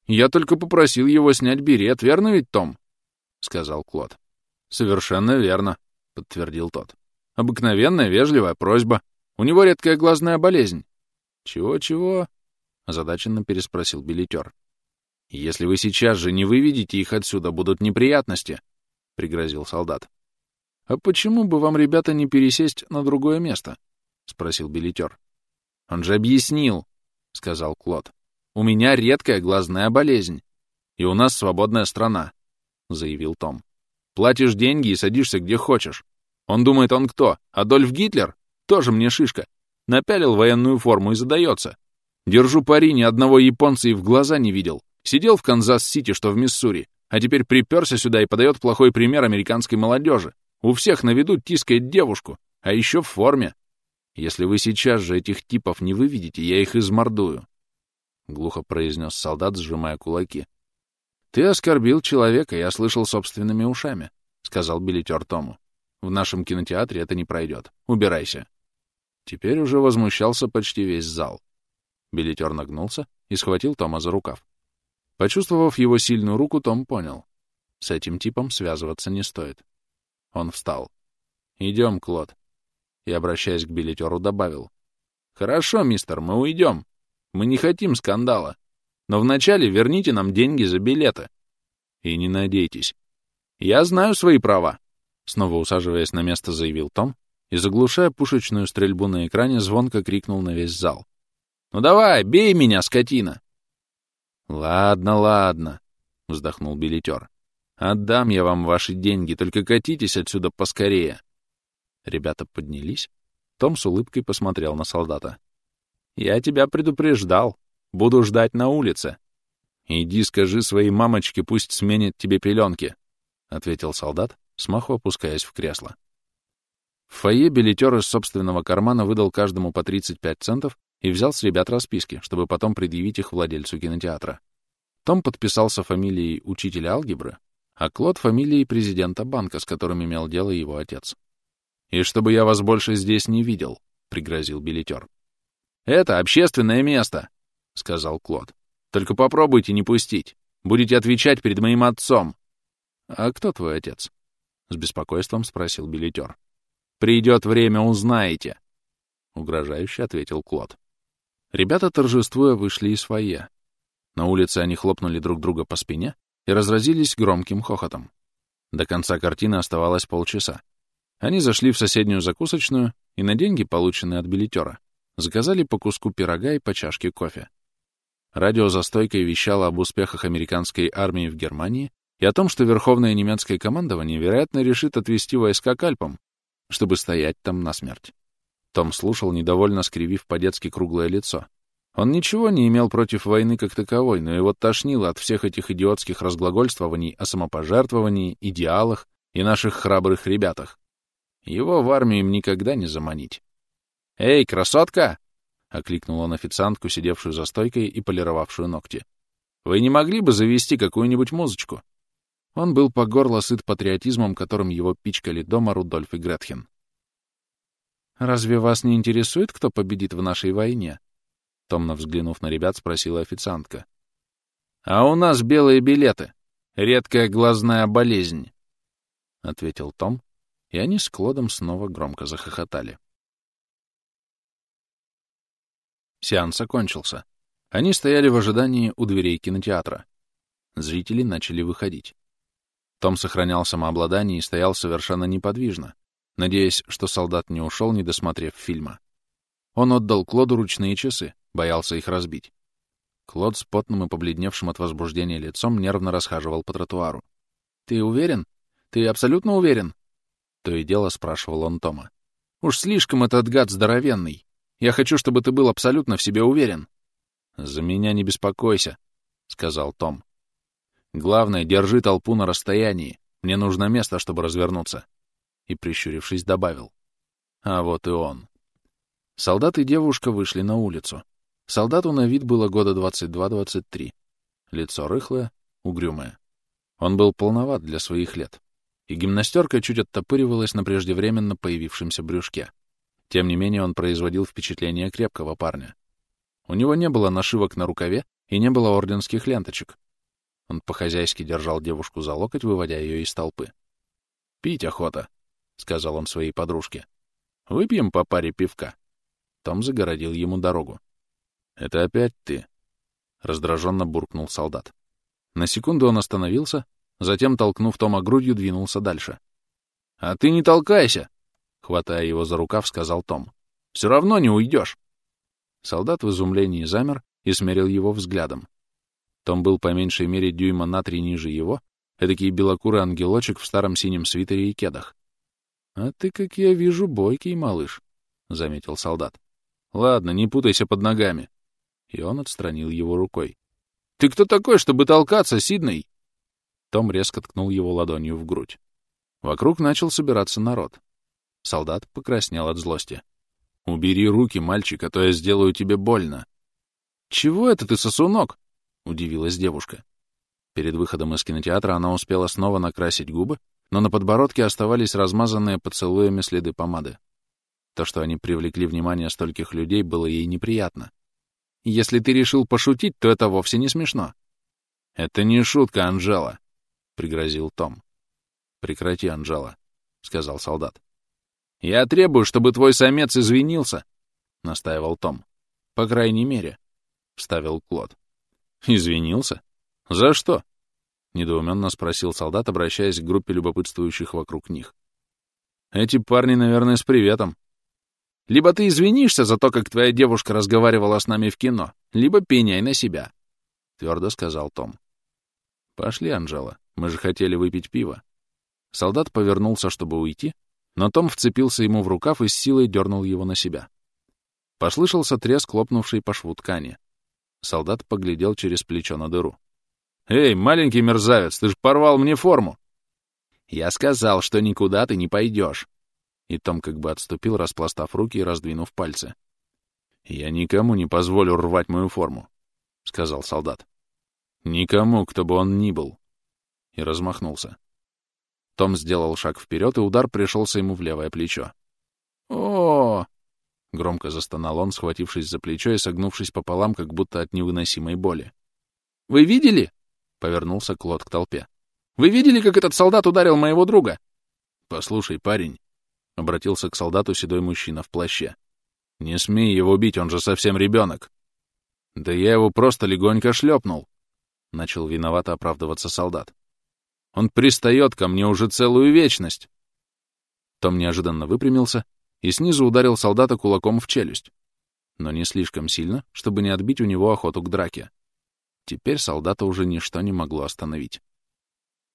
«Я только попросил его снять берет, верно ведь, Том?» — сказал Клод. «Совершенно верно», — подтвердил тот. «Обыкновенная вежливая просьба. У него редкая глазная болезнь». «Чего-чего?» — озадаченно переспросил билетер. «Если вы сейчас же не выведете их отсюда, будут неприятности», — пригрозил солдат. «А почему бы вам, ребята, не пересесть на другое место?» — спросил билетер. «Он же объяснил», — сказал Клод. «У меня редкая глазная болезнь, и у нас свободная страна», — заявил Том. «Платишь деньги и садишься где хочешь. Он думает, он кто? Адольф Гитлер? Тоже мне шишка. Напялил военную форму и задается. Держу пари, ни одного японца и в глаза не видел. Сидел в Канзас-Сити, что в Миссури. а теперь приперся сюда и подает плохой пример американской молодежи. У всех на виду тискает девушку, а еще в форме. Если вы сейчас же этих типов не выведете, я их измордую. Глухо произнес солдат, сжимая кулаки. Ты оскорбил человека, я слышал собственными ушами, сказал билетер Тому. В нашем кинотеатре это не пройдет. Убирайся. Теперь уже возмущался почти весь зал. Билетер нагнулся и схватил Тома за рукав. Почувствовав его сильную руку, Том понял. С этим типом связываться не стоит. Он встал. «Идем, Клод». И, обращаясь к билетеру, добавил. «Хорошо, мистер, мы уйдем. Мы не хотим скандала. Но вначале верните нам деньги за билеты. И не надейтесь. Я знаю свои права. Снова усаживаясь на место, заявил Том и, заглушая пушечную стрельбу на экране, звонко крикнул на весь зал. «Ну давай, бей меня, скотина!» «Ладно, ладно», — вздохнул билетер. «Отдам я вам ваши деньги, только катитесь отсюда поскорее». Ребята поднялись. Том с улыбкой посмотрел на солдата. «Я тебя предупреждал. Буду ждать на улице». «Иди скажи своей мамочке, пусть сменит тебе пеленки», — ответил солдат, смаху опускаясь в кресло. В фойе билетер из собственного кармана выдал каждому по 35 центов и взял с ребят расписки, чтобы потом предъявить их владельцу кинотеатра. Том подписался фамилией учителя алгебры, а Клод — фамилией президента банка, с которым имел дело его отец. «И чтобы я вас больше здесь не видел», — пригрозил билетер. «Это общественное место», — сказал Клод. «Только попробуйте не пустить. Будете отвечать перед моим отцом». «А кто твой отец?» — с беспокойством спросил билетер. «Придет время, узнаете», — угрожающе ответил Клод. Ребята, торжествуя, вышли из фойе. На улице они хлопнули друг друга по спине и разразились громким хохотом. До конца картины оставалось полчаса. Они зашли в соседнюю закусочную и на деньги, полученные от билетера, заказали по куску пирога и по чашке кофе. Радио за стойкой вещало об успехах американской армии в Германии и о том, что Верховное немецкое командование, вероятно, решит отвести войска к Альпам, чтобы стоять там насмерть. Том слушал, недовольно скривив по-детски круглое лицо. Он ничего не имел против войны как таковой, но его тошнило от всех этих идиотских разглагольствований о самопожертвовании, идеалах и наших храбрых ребятах. Его в армию им никогда не заманить. «Эй, красотка!» — окликнул он официантку, сидевшую за стойкой и полировавшую ногти. «Вы не могли бы завести какую-нибудь музычку?» Он был по горло сыт патриотизмом, которым его пичкали дома Рудольф и Гретхен. «Разве вас не интересует, кто победит в нашей войне?» Томно взглянув на ребят, спросила официантка. «А у нас белые билеты. Редкая глазная болезнь», — ответил Том, и они с Клодом снова громко захохотали. Сеанс окончился. Они стояли в ожидании у дверей кинотеатра. Зрители начали выходить. Том сохранял самообладание и стоял совершенно неподвижно, надеясь, что солдат не ушел, не досмотрев фильма. Он отдал Клоду ручные часы, боялся их разбить. Клод с потным и побледневшим от возбуждения лицом нервно расхаживал по тротуару. «Ты уверен? Ты абсолютно уверен?» То и дело спрашивал он Тома. «Уж слишком этот гад здоровенный. Я хочу, чтобы ты был абсолютно в себе уверен». «За меня не беспокойся», — сказал Том. Главное, держи толпу на расстоянии. Мне нужно место, чтобы развернуться. И, прищурившись, добавил. А вот и он. Солдат и девушка вышли на улицу. Солдату на вид было года 22-23. Лицо рыхлое, угрюмое. Он был полноват для своих лет. И гимнастерка чуть оттопыривалась на преждевременно появившемся брюшке. Тем не менее, он производил впечатление крепкого парня. У него не было нашивок на рукаве и не было орденских ленточек, он по-хозяйски держал девушку за локоть, выводя ее из толпы. «Пить охота», — сказал он своей подружке. «Выпьем по паре пивка». Том загородил ему дорогу. «Это опять ты?» — раздраженно буркнул солдат. На секунду он остановился, затем, толкнув Тома грудью, двинулся дальше. «А ты не толкайся!» — хватая его за рукав, сказал Том. «Все равно не уйдешь!» Солдат в изумлении замер и смерил его взглядом. Том был по меньшей мере дюйма на три ниже его, эдакий белокурый ангелочек в старом синем свитере и кедах. — А ты, как я вижу, бойкий малыш, — заметил солдат. — Ладно, не путайся под ногами. И он отстранил его рукой. — Ты кто такой, чтобы толкаться, Сидней? Том резко ткнул его ладонью в грудь. Вокруг начал собираться народ. Солдат покраснел от злости. «Убери руки, мальчик, а то я сделаю тебе больно». «Чего это ты, сосунок?» — удивилась девушка. Перед выходом из кинотеатра она успела снова накрасить губы, но на подбородке оставались размазанные поцелуями следы помады. То, что они привлекли внимание стольких людей, было ей неприятно. Если ты решил пошутить, то это вовсе не смешно. «Это не шутка, Анжела», — пригрозил Том. «Прекрати, Анжела», — сказал солдат. «Я требую, чтобы твой самец извинился», — настаивал Том. «По крайней мере», — вставил Клод. «Извинился? За что?» — недоуменно спросил солдат, обращаясь к группе любопытствующих вокруг них. «Эти парни, наверное, с приветом», либо ты извинишься за то, как твоя девушка разговаривала с нами в кино, либо пеняй на себя», — твердо сказал Том. «Пошли, Анжела, мы же хотели выпить пиво». Солдат повернулся, чтобы уйти, но Том вцепился ему в рукав и с силой дернул его на себя. Послышался треск, лопнувший по шву ткани. Солдат поглядел через плечо на дыру. «Эй, маленький мерзавец, ты ж порвал мне форму!» «Я сказал, что никуда ты не пойдешь», и Том как бы отступил, распластав руки и раздвинув пальцы. «Я никому не позволю рвать мою форму», — сказал солдат. «Никому, кто бы он ни был». И размахнулся. Том сделал шаг вперед, и удар пришелся ему в левое плечо. о, громко застонал он, схватившись за плечо и согнувшись пополам, как будто от невыносимой боли. «Вы видели?» — повернулся Клод к толпе. «Вы видели, как этот солдат ударил моего друга?» «Послушай, парень», — обратился к солдату седой мужчина в плаще. «Не смей его бить, он же совсем ребенок». «Да я его просто легонько шлепнул», — начал виновато оправдываться солдат. «Он пристает ко мне уже целую вечность». Том неожиданно выпрямился и снизу ударил солдата кулаком в челюсть, но не слишком сильно, чтобы не отбить у него охоту к драке. Теперь солдата уже ничто не могло остановить.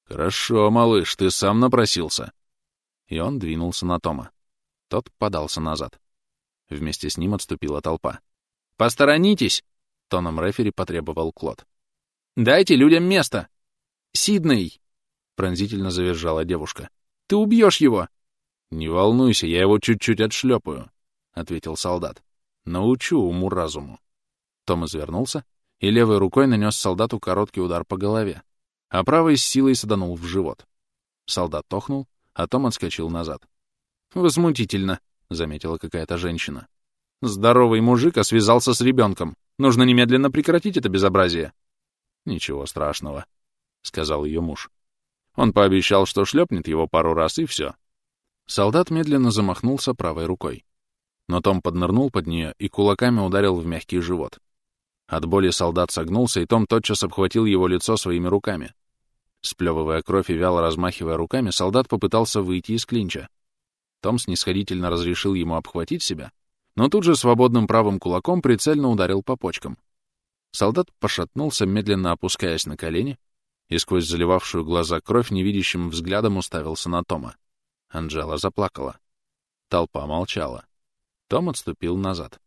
«Хорошо, малыш, ты сам напросился», и он двинулся на Тома. Тот подался назад. Вместе с ним отступила толпа. «Посторонитесь!» — тоном рефери потребовал Клод. «Дайте людям место!» «Сидней!» — пронзительно завизжала девушка. «Ты убьешь его!» «Не волнуйся, я его чуть-чуть отшлепаю», — ответил солдат. «Научу уму-разуму». Том извернулся и левой рукой нанес солдату короткий удар по голове, а правой с силой саданул в живот. Солдат тохнул, а Том отскочил назад. «Возмутительно», — заметила какая-то женщина. «Здоровый мужик, а связался с ребенком. Нужно немедленно прекратить это безобразие». «Ничего страшного», — сказал ее муж. Он пообещал, что шлепнет его пару раз, и все. Солдат медленно замахнулся правой рукой. Но Том поднырнул под нее и кулаками ударил в мягкий живот. От боли солдат согнулся, и Том тотчас обхватил его лицо своими руками. Сплевывая кровь и вяло размахивая руками, солдат попытался выйти из клинча. Том снисходительно разрешил ему обхватить себя, но тут же свободным правым кулаком прицельно ударил по почкам. Солдат пошатнулся, медленно опускаясь на колени, и сквозь заливавшую глаза кровь невидящим взглядом уставился на Тома. Анжела заплакала. Толпа молчала. Том отступил назад.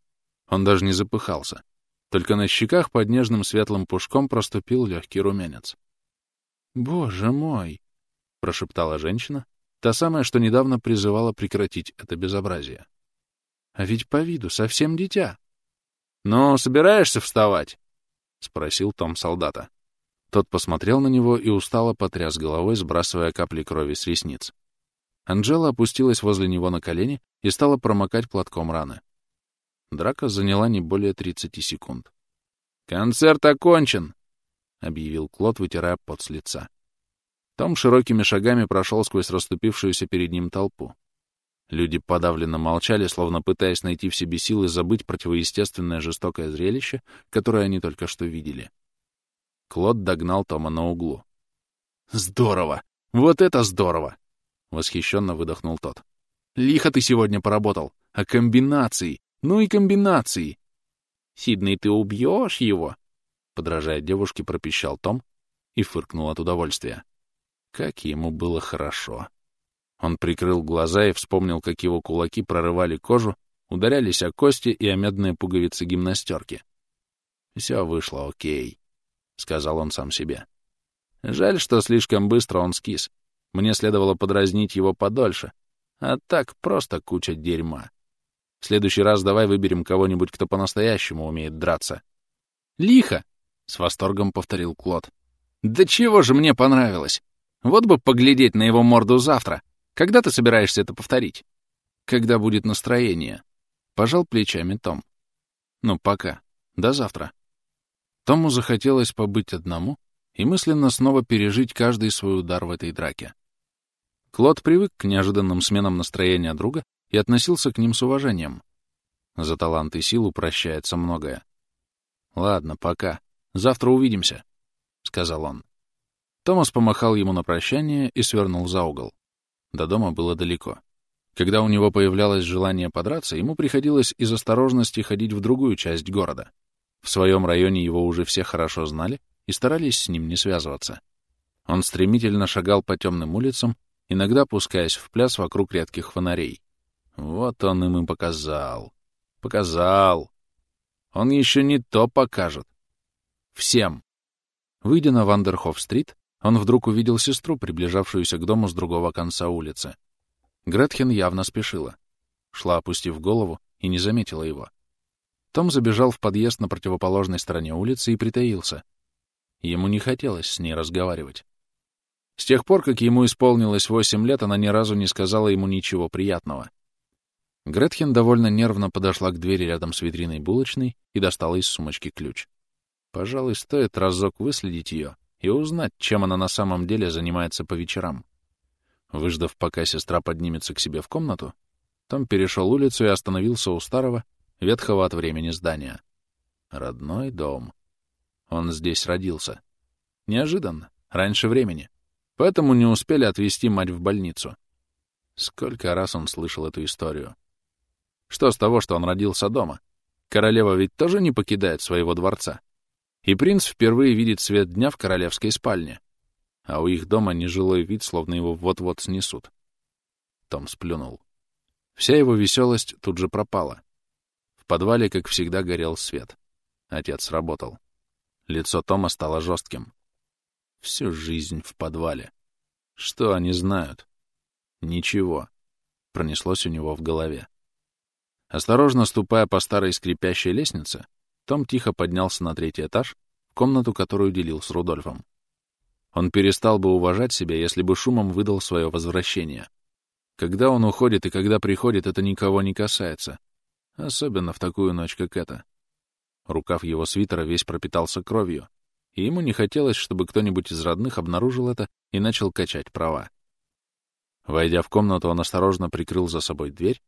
Он даже не запыхался. Только на щеках под нежным светлым пушком проступил легкий румянец. «Боже мой!» — прошептала женщина, та самая, что недавно призывала прекратить это безобразие. «А ведь по виду совсем дитя!» «Ну, собираешься вставать?» — спросил Том солдата. Тот посмотрел на него и устало потряс головой, сбрасывая капли крови с ресниц. Анжела опустилась возле него на колени и стала промокать платком раны. Драка заняла не более 30 секунд. «Концерт окончен!» объявил Клод, вытирая пот с лица. Том широкими шагами прошел сквозь расступившуюся перед ним толпу. Люди подавленно молчали, словно пытаясь найти в себе силы забыть противоестественное жестокое зрелище, которое они только что видели. Клод догнал Тома на углу. «Здорово! Вот это здорово!» — восхищенно выдохнул тот. «Лихо ты сегодня поработал! А комбинации! Ну и комбинации!» «Сиднey, ты убьешь его?» Подражая девушке, пропищал Том и фыркнул от удовольствия. Как ему было хорошо. Он прикрыл глаза и вспомнил, как его кулаки прорывали кожу, ударялись о кости и о медные пуговицы гимнастерки. «Все вышло окей», — сказал он сам себе. Жаль, что слишком быстро он скис. Мне следовало подразнить его подольше. А так просто куча дерьма. В следующий раз давай выберем кого-нибудь, кто по-настоящему умеет драться. «Лихо!» — с восторгом повторил Клод. «Да чего же мне понравилось! Вот бы поглядеть на его морду завтра. Когда ты собираешься это повторить?» «Когда будет настроение?» — пожал плечами Том. «Ну, пока. До завтра». Тому захотелось побыть одному и мысленно снова пережить каждый свой удар в этой драке. Клод привык к неожиданным сменам настроения друга и относился к ним с уважением. За талант и силу прощается многое. «Ладно, пока. Завтра увидимся», — сказал он. Томас помахал ему на прощание и свернул за угол. До дома было далеко. Когда у него появлялось желание подраться, ему приходилось из осторожности ходить в другую часть города. В своем районе его уже все хорошо знали и старались с ним не связываться. Он стремительно шагал по темным улицам, иногда пускаясь в пляс вокруг редких фонарей. Вот он им и показал. Показал. Он еще не то покажет. Всем. Выйдя на Вандерхоф-стрит, он вдруг увидел сестру, приближавшуюся к дому с другого конца улицы. Гретхен явно спешила. Шла, опустив голову, и не заметила его. Том забежал в подъезд на противоположной стороне улицы и притаился. Ему не хотелось с ней разговаривать. С тех пор, как ему исполнилось восемь лет, она ни разу не сказала ему ничего приятного. Гретхен довольно нервно подошла к двери рядом с витриной булочной и достала из сумочки ключ. Пожалуй, стоит разок выследить ее и узнать, чем она на самом деле занимается по вечерам. Выждав, пока сестра поднимется к себе в комнату, Том перешел улицу и остановился у старого, ветхого от времени здания. Родной дом. Он здесь родился. Неожиданно, раньше времени. Поэтому не успели отвезти мать в больницу. Сколько раз он слышал эту историю. Что с того, что он родился дома? Королева ведь тоже не покидает своего дворца. И принц впервые видит свет дня в королевской спальне. А у их дома нежилой вид, словно его вот-вот снесут. Том сплюнул. Вся его веселость тут же пропала. В подвале, как всегда, горел свет. Отец работал. Лицо Тома стало жестким. Всю жизнь в подвале. Что они знают? Ничего. Пронеслось у него в голове. Осторожно ступая по старой скрипящей лестнице, Том тихо поднялся на третий этаж, в комнату, которую делил с Рудольфом. Он перестал бы уважать себя, если бы шумом выдал свое возвращение. Когда он уходит и когда приходит, это никого не касается. Особенно в такую ночь, как эта. Рукав его свитера весь пропитался кровью, и ему не хотелось, чтобы кто-нибудь из родных обнаружил это и начал качать права. Войдя в комнату, он осторожно прикрыл за собой дверь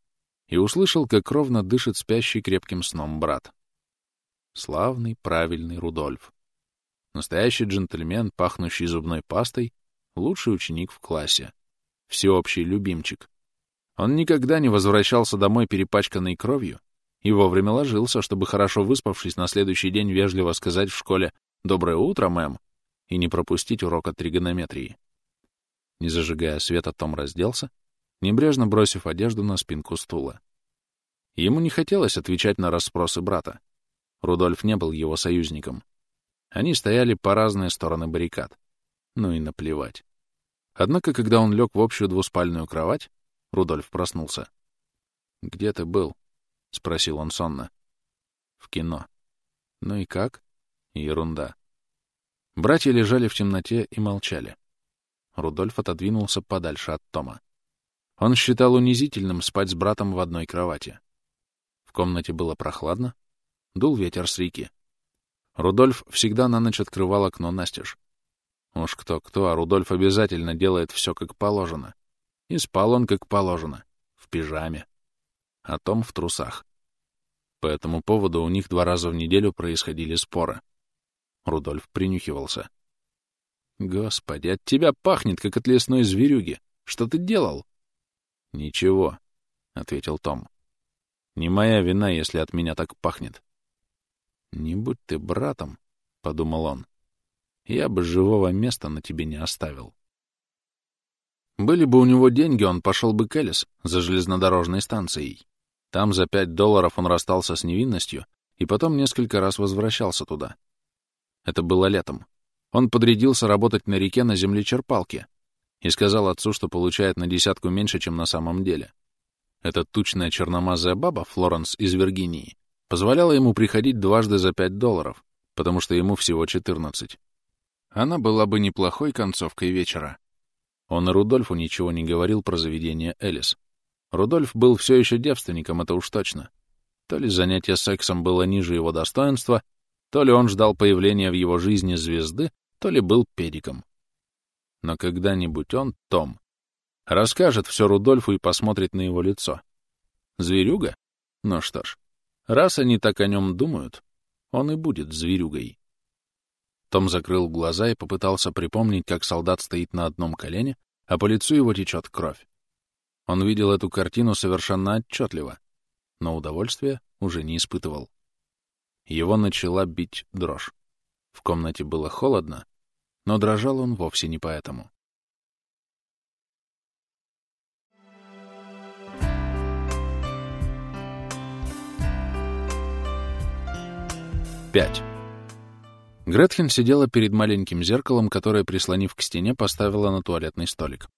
и услышал, как ровно дышит спящий крепким сном брат. Славный, правильный Рудольф. Настоящий джентльмен, пахнущий зубной пастой, лучший ученик в классе. Всеобщий любимчик. Он никогда не возвращался домой перепачканной кровью и вовремя ложился, чтобы, хорошо выспавшись, на следующий день вежливо сказать в школе «Доброе утро, мэм!» и не пропустить урока тригонометрии. Не зажигая света, Том разделся небрежно бросив одежду на спинку стула. Ему не хотелось отвечать на расспросы брата. Рудольф не был его союзником. Они стояли по разные стороны баррикад. Ну и наплевать. Однако, когда он лег в общую двуспальную кровать, Рудольф проснулся. «Где ты был?» — спросил он сонно. «В кино». «Ну и как?» «Ерунда». Братья лежали в темноте и молчали. Рудольф отодвинулся подальше от Тома. Он считал унизительным спать с братом в одной кровати. В комнате было прохладно, дул ветер с реки. Рудольф всегда на ночь открывал окно настежь. Уж кто-кто, а Рудольф обязательно делает все как положено. И спал он как положено, в пижаме. А Том в трусах. По этому поводу у них два раза в неделю происходили споры. Рудольф принюхивался. «Господи, от тебя пахнет, как от лесной зверюги. Что ты делал?» «Ничего», — ответил Том. «Не моя вина, если от меня так пахнет». «Не будь ты братом», — подумал он. «Я бы живого места на тебе не оставил». Были бы у него деньги, он пошел бы к Элис за железнодорожной станцией. Там за пять долларов он расстался с невинностью и потом несколько раз возвращался туда. Это было летом. Он подрядился работать на реке на землечерпалке и сказал отцу, что получает на десятку меньше, чем на самом деле. Эта тучная черномазая баба, Флоренс из Виргинии, позволяла ему приходить дважды за пять долларов, потому что ему всего 14. Она была бы неплохой концовкой вечера. Он и Рудольфу ничего не говорил про заведение Элис. Рудольф был все еще девственником, это уж точно. То ли занятие сексом было ниже его достоинства, то ли он ждал появления в его жизни звезды, то ли был педиком. Но когда-нибудь он, Том, расскажет все Рудольфу и посмотрит на его лицо. Зверюга? Ну что ж, раз они так о нем думают, он и будет зверюгой. Том закрыл глаза и попытался припомнить, как солдат стоит на одном колене, а по лицу его течет кровь. Он видел эту картину совершенно отчетливо, но удовольствия уже не испытывал. Его начала бить дрожь. В комнате было холодно, но дрожал он вовсе не поэтому. Пять. Гретхен сидела перед маленьким зеркалом, которое, прислонив к стене, поставила на туалетный столик.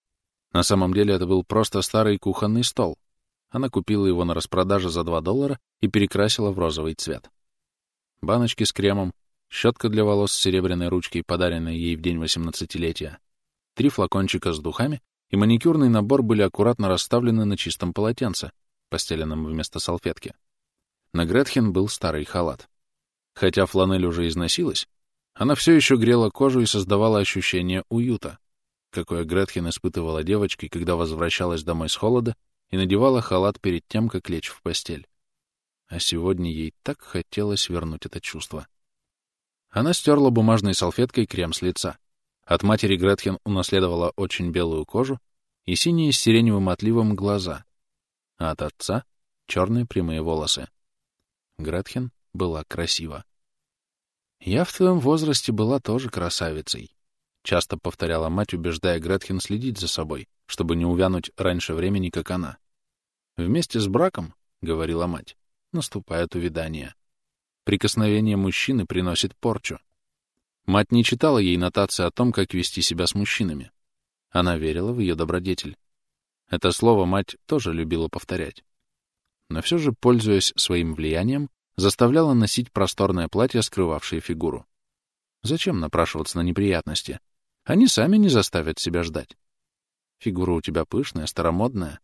На самом деле это был просто старый кухонный стол. Она купила его на распродаже за 2 доллара и перекрасила в розовый цвет. Баночки с кремом, щетка для волос с серебряной ручкой, подаренная ей в день 18-летия, три флакончика с духами и маникюрный набор были аккуратно расставлены на чистом полотенце, постеленном вместо салфетки. На Гретхен был старый халат. Хотя фланель уже износилась, она все еще грела кожу и создавала ощущение уюта, какое Гретхен испытывала девочкой, когда возвращалась домой с холода и надевала халат перед тем, как лечь в постель. А сегодня ей так хотелось вернуть это чувство. Она стерла бумажной салфеткой крем с лица. От матери Гретхен унаследовала очень белую кожу и синие с сиреневым отливом глаза, а от отца — черные прямые волосы. Гретхен была красива. «Я в твоем возрасте была тоже красавицей», — часто повторяла мать, убеждая Гретхен следить за собой, чтобы не увянуть раньше времени, как она. «Вместе с браком», — говорила мать, — наступает увядание. Прикосновение мужчины приносит порчу. Мать не читала ей нотации о том, как вести себя с мужчинами. Она верила в ее добродетель. Это слово мать тоже любила повторять. Но все же, пользуясь своим влиянием, заставляла носить просторное платье, скрывавшее фигуру. Зачем напрашиваться на неприятности? Они сами не заставят себя ждать. Фигура у тебя пышная, старомодная.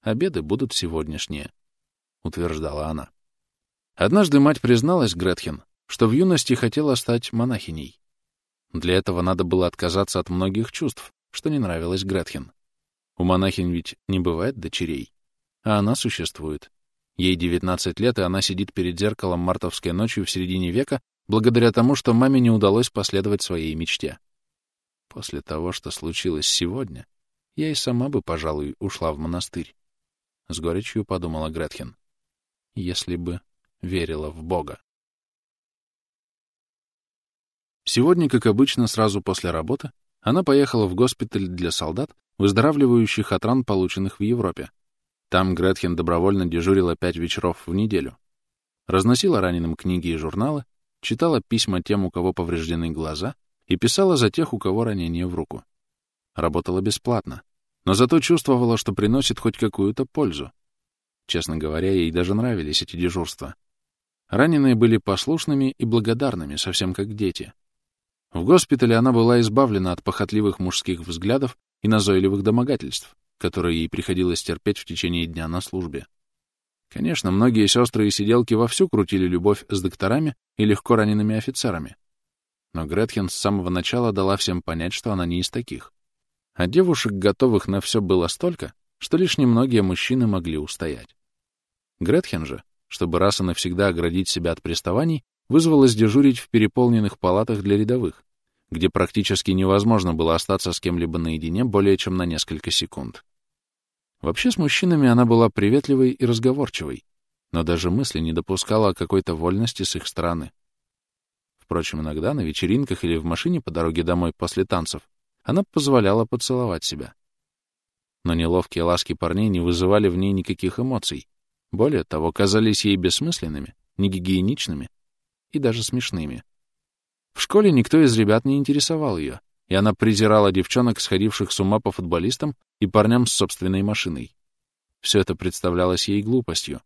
Обеды будут сегодняшние, — утверждала она. Однажды мать призналась Гретхен, что в юности хотела стать монахиней. Для этого надо было отказаться от многих чувств, что не нравилось Гретхен. У монахинь ведь не бывает дочерей, а она существует. Ей 19 лет, и она сидит перед зеркалом мартовской ночью в середине века, благодаря тому, что маме не удалось последовать своей мечте. После того, что случилось сегодня, я и сама бы, пожалуй, ушла в монастырь. С горечью подумала Гретхен. Если бы верила в Бога. Сегодня, как обычно, сразу после работы, она поехала в госпиталь для солдат, выздоравливающих от ран, полученных в Европе. Там Гретхен добровольно дежурила пять вечеров в неделю. Разносила раненым книги и журналы, читала письма тем, у кого повреждены глаза, и писала за тех, у кого ранение в руку. Работала бесплатно, но зато чувствовала, что приносит хоть какую-то пользу. Честно говоря, ей даже нравились эти дежурства. Раненые были послушными и благодарными, совсем как дети. В госпитале она была избавлена от похотливых мужских взглядов и назойливых домогательств которые ей приходилось терпеть в течение дня на службе. Конечно, многие сестры и сиделки вовсю крутили любовь с докторами и легко ранеными офицерами. Но Гретхен с самого начала дала всем понять, что она не из таких. А девушек, готовых на все, было столько, что лишь немногие мужчины могли устоять. Гретхен же, чтобы раз и навсегда оградить себя от приставаний, вызвалась дежурить в переполненных палатах для рядовых, где практически невозможно было остаться с кем-либо наедине более чем на несколько секунд. Вообще с мужчинами она была приветливой и разговорчивой, но даже мысли не допускала о какой-то вольности с их стороны. Впрочем, иногда на вечеринках или в машине по дороге домой после танцев она позволяла поцеловать себя. Но неловкие ласки парней не вызывали в ней никаких эмоций. Более того, казались ей бессмысленными, негигиеничными и даже смешными. В школе никто из ребят не интересовал ее, и она презирала девчонок, сходивших с ума по футболистам и парням с собственной машиной. Все это представлялось ей глупостью.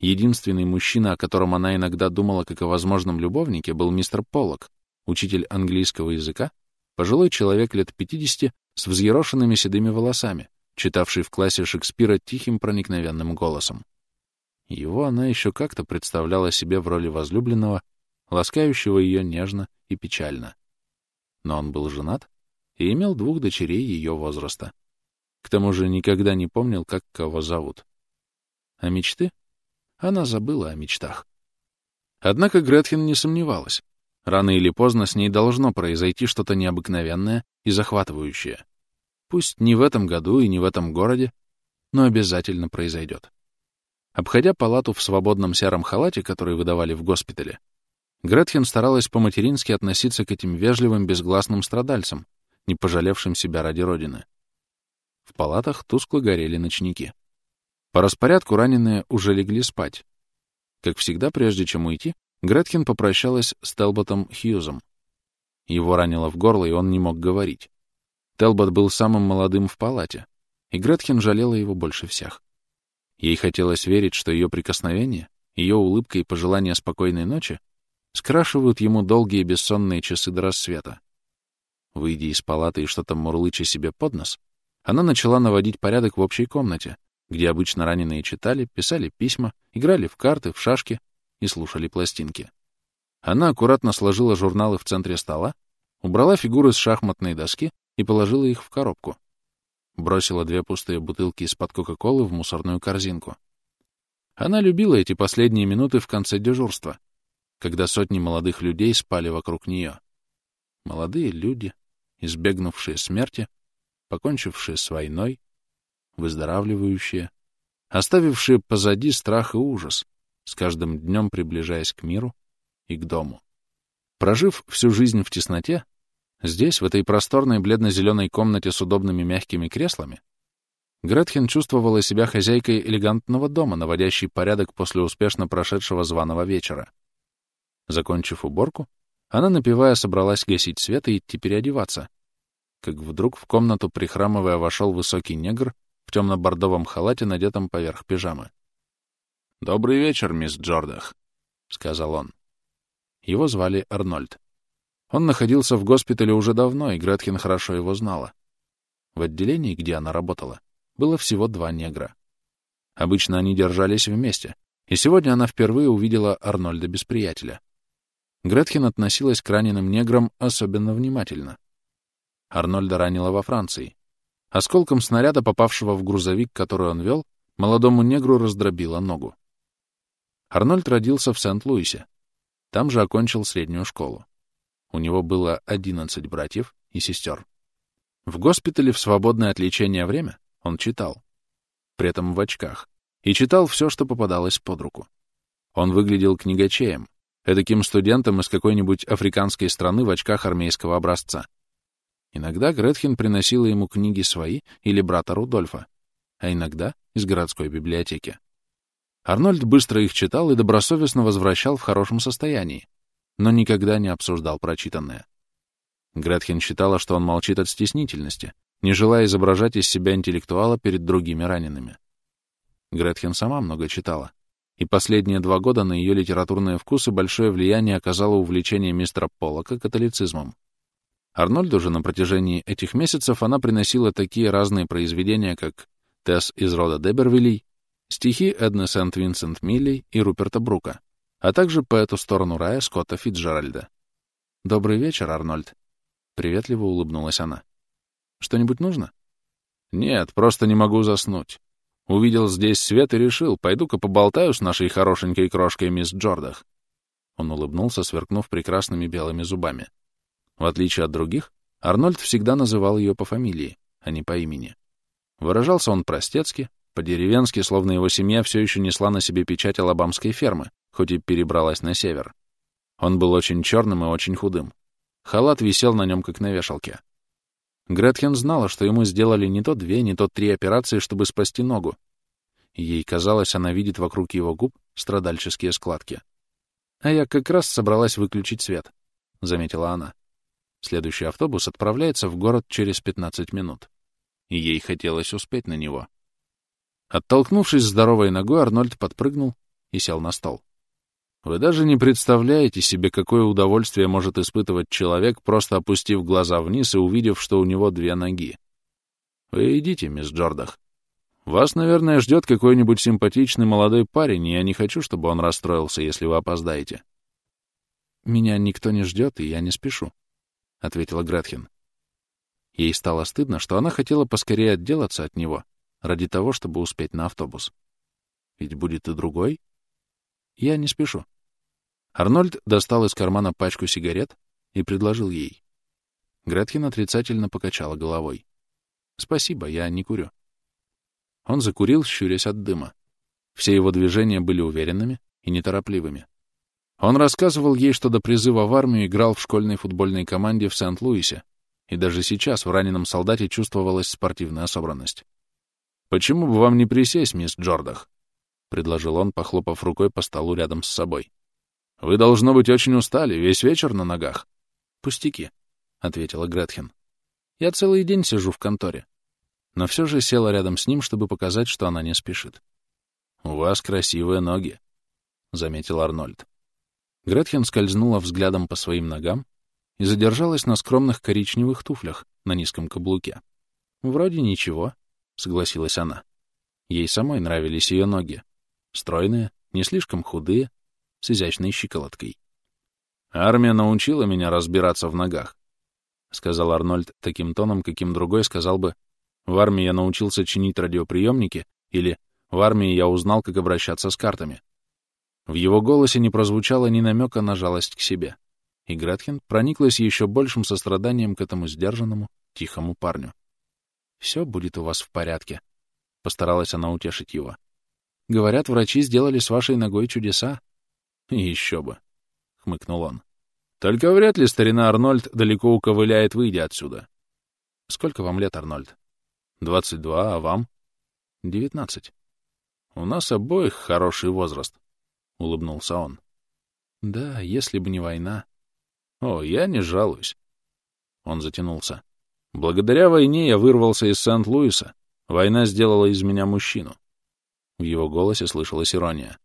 Единственный мужчина, о котором она иногда думала как о возможном любовнике, был мистер Поллок, учитель английского языка, пожилой человек лет 50 с взъерошенными седыми волосами, читавший в классе Шекспира тихим проникновенным голосом. Его она еще как-то представляла себе в роли возлюбленного, ласкающего ее нежно и печально. Но он был женат и имел двух дочерей ее возраста. К тому же никогда не помнил, как кого зовут. А мечты? Она забыла о мечтах. Однако Гретхен не сомневалась. Рано или поздно с ней должно произойти что-то необыкновенное и захватывающее. Пусть не в этом году и не в этом городе, но обязательно произойдет. Обходя палату в свободном сером халате, который выдавали в госпитале, Гретхен старалась по-матерински относиться к этим вежливым, безгласным страдальцам, не пожалевшим себя ради Родины. В палатах тускло горели ночники. По распорядку раненые уже легли спать. Как всегда, прежде чем уйти, Гретхен попрощалась с Телботом Хьюзом. Его ранило в горло, и он не мог говорить. Телбот был самым молодым в палате, и Гретхен жалела его больше всех. Ей хотелось верить, что ее прикосновение, ее улыбка и пожелание спокойной ночи скрашивают ему долгие бессонные часы до рассвета. Выйдя из палаты и что-то мурлыча себе под нос, она начала наводить порядок в общей комнате, где обычно раненые читали, писали письма, играли в карты, в шашки и слушали пластинки. Она аккуратно сложила журналы в центре стола, убрала фигуры с шахматной доски и положила их в коробку. Бросила две пустые бутылки из-под Кока-Колы в мусорную корзинку. Она любила эти последние минуты в конце дежурства, когда сотни молодых людей спали вокруг нее. Молодые люди, избегнувшие смерти, покончившие с войной, выздоравливающие, оставившие позади страх и ужас, с каждым днем приближаясь к миру и к дому. Прожив всю жизнь в тесноте, Здесь, в этой просторной бледно-зеленой комнате с удобными мягкими креслами, Гретхен чувствовала себя хозяйкой элегантного дома, наводящей порядок после успешно прошедшего званого вечера. Закончив уборку, она, напивая, собралась гасить свет и идти переодеваться, как вдруг в комнату, прихрамывая, вошел высокий негр в темно-бордовом халате, надетом поверх пижамы. «Добрый вечер, мисс Джордах», — сказал он. Его звали Арнольд. Он находился в госпитале уже давно, и Гретхен хорошо его знала. В отделении, где она работала, было всего два негра. Обычно они держались вместе, и сегодня она впервые увидела Арнольда без приятеля. Гретхен относилась к раненым неграм особенно внимательно. Арнольда ранила во Франции. Осколком снаряда, попавшего в грузовик, который он вел, молодому негру раздробило ногу. Арнольд родился в Сент-Луисе. Там же окончил среднюю школу. У него было 11 братьев и сестер. В госпитале в свободное от лечения время он читал. При этом в очках. И читал все, что попадалось под руку. Он выглядел книгачеем, эдаким студентом из какой-нибудь африканской страны в очках армейского образца. Иногда Гретхен приносила ему книги свои или брата Рудольфа, а иногда из городской библиотеки. Арнольд быстро их читал и добросовестно возвращал в хорошем состоянии, но никогда не обсуждал прочитанное. Гретхен считала, что он молчит от стеснительности, не желая изображать из себя интеллектуала перед другими ранеными. Гретхен сама много читала, и последние два года на ее литературные вкусы большое влияние оказало увлечение мистера Поллока католицизмом. Арнольду же на протяжении этих месяцев она приносила такие разные произведения, как «Тесс из рода Дебервилей», стихи Эдны Сент-Винсент Милли и Руперта Брука, а также по эту сторону рая Скотта Фитджеральда. «Добрый вечер, Арнольд», — приветливо улыбнулась она. «Что-нибудь нужно?» «Нет, просто не могу заснуть. Увидел здесь свет и решил, пойду-ка поболтаю с нашей хорошенькой крошкой мисс Джордах». Он улыбнулся, сверкнув прекрасными белыми зубами. В отличие от других, Арнольд всегда называл ее по фамилии, а не по имени. Выражался он простецки, по-деревенски, словно его семья все еще несла на себе печать алабамской фермы, хоть и перебралась на север. Он был очень черным и очень худым. Халат висел на нем, как на вешалке. Гретхен знала, что ему сделали не то две, не то три операции, чтобы спасти ногу. ей казалось, она видит вокруг его губ страдальческие складки. А я как раз собралась выключить свет. — заметила она. Следующий автобус отправляется в город через 15 минут. Ей хотелось успеть на него. Оттолкнувшись здоровой ногой, Арнольд подпрыгнул и сел на стол. Вы даже не представляете себе, какое удовольствие может испытывать человек, просто опустив глаза вниз и увидев, что у него две ноги. Вы идите, мисс Джордах. Вас, наверное, ждет какой-нибудь симпатичный молодой парень, и я не хочу, чтобы он расстроился, если вы опоздаете. Меня никто не ждет, и я не спешу, — ответила Гретхен. Ей стало стыдно, что она хотела поскорее отделаться от него, ради того, чтобы успеть на автобус. Ведь будет и другой. Я не спешу. Арнольд достал из кармана пачку сигарет и предложил ей. Гретхен отрицательно покачала головой. «Спасибо, я не курю». Он закурил, щурясь от дыма. Все его движения были уверенными и неторопливыми. Он рассказывал ей, что до призыва в армию играл в школьной футбольной команде в Сент-Луисе, и даже сейчас в раненом солдате чувствовалась спортивная собранность. «Почему бы вам не присесть, мисс Джордах?» — предложил он, похлопав рукой по столу рядом с собой. «Вы, должно быть, очень устали, весь вечер на ногах». «Пустяки», — ответила Гретхен. «Я целый день сижу в конторе». Но все же села рядом с ним, чтобы показать, что она не спешит. «У вас красивые ноги», — заметил Арнольд. Гретхен скользнула взглядом по своим ногам и задержалась на скромных коричневых туфлях на низком каблуке. «Вроде ничего», — согласилась она. Ей самой нравились ее ноги. Стройные, не слишком худые, с изящной щиколоткой. «Армия научила меня разбираться в ногах», — сказал Арнольд таким тоном, каким другой сказал бы «В армии я научился чинить радиоприемники» или «В армии я узнал, как обращаться с картами». В его голосе не прозвучало ни намека на жалость к себе, и Гретхен прониклась еще большим состраданием к этому сдержанному, тихому парню. «Все будет у вас в порядке», — постаралась она утешить его. «Говорят, врачи сделали с вашей ногой чудеса». «Еще бы», — хмыкнул он. «Только вряд ли старина Арнольд далеко уковыляет, выйдя отсюда». «Сколько вам лет, Арнольд?» «Двадцать два, а вам?» «Девятнадцать». «У нас обоих хороший возраст», — улыбнулся он. «Да, если бы не война». «О, я не жалуюсь». Он затянулся. «Благодаря войне я вырвался из Сент-Луиса. Война сделала из меня мужчину». В его голосе слышалась ирония.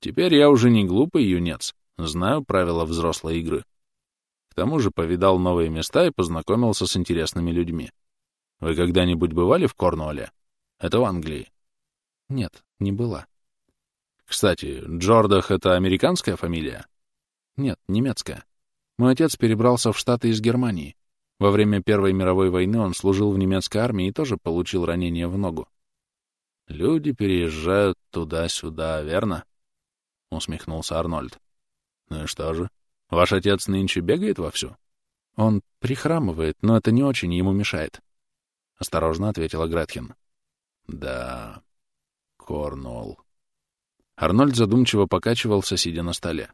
«Теперь я уже не глупый юнец, знаю правила взрослой игры. К тому же повидал новые места и познакомился с интересными людьми. Вы когда-нибудь бывали в Корнуолле? Это в Англии?» «Нет, не была». Кстати, Джордах — это американская фамилия? Нет, немецкая. Мой отец перебрался в Штаты из Германии. Во время Первой мировой войны он служил в немецкой армии и тоже получил ранение в ногу. Люди переезжают туда-сюда, верно? Усмехнулся Арнольд. Ну и что же? Ваш отец нынче бегает вовсю? Он прихрамывает, но это не очень ему мешает. Осторожно ответила Гретхен. Да, Корнуолл. Арнольд задумчиво покачивался, сидя на столе.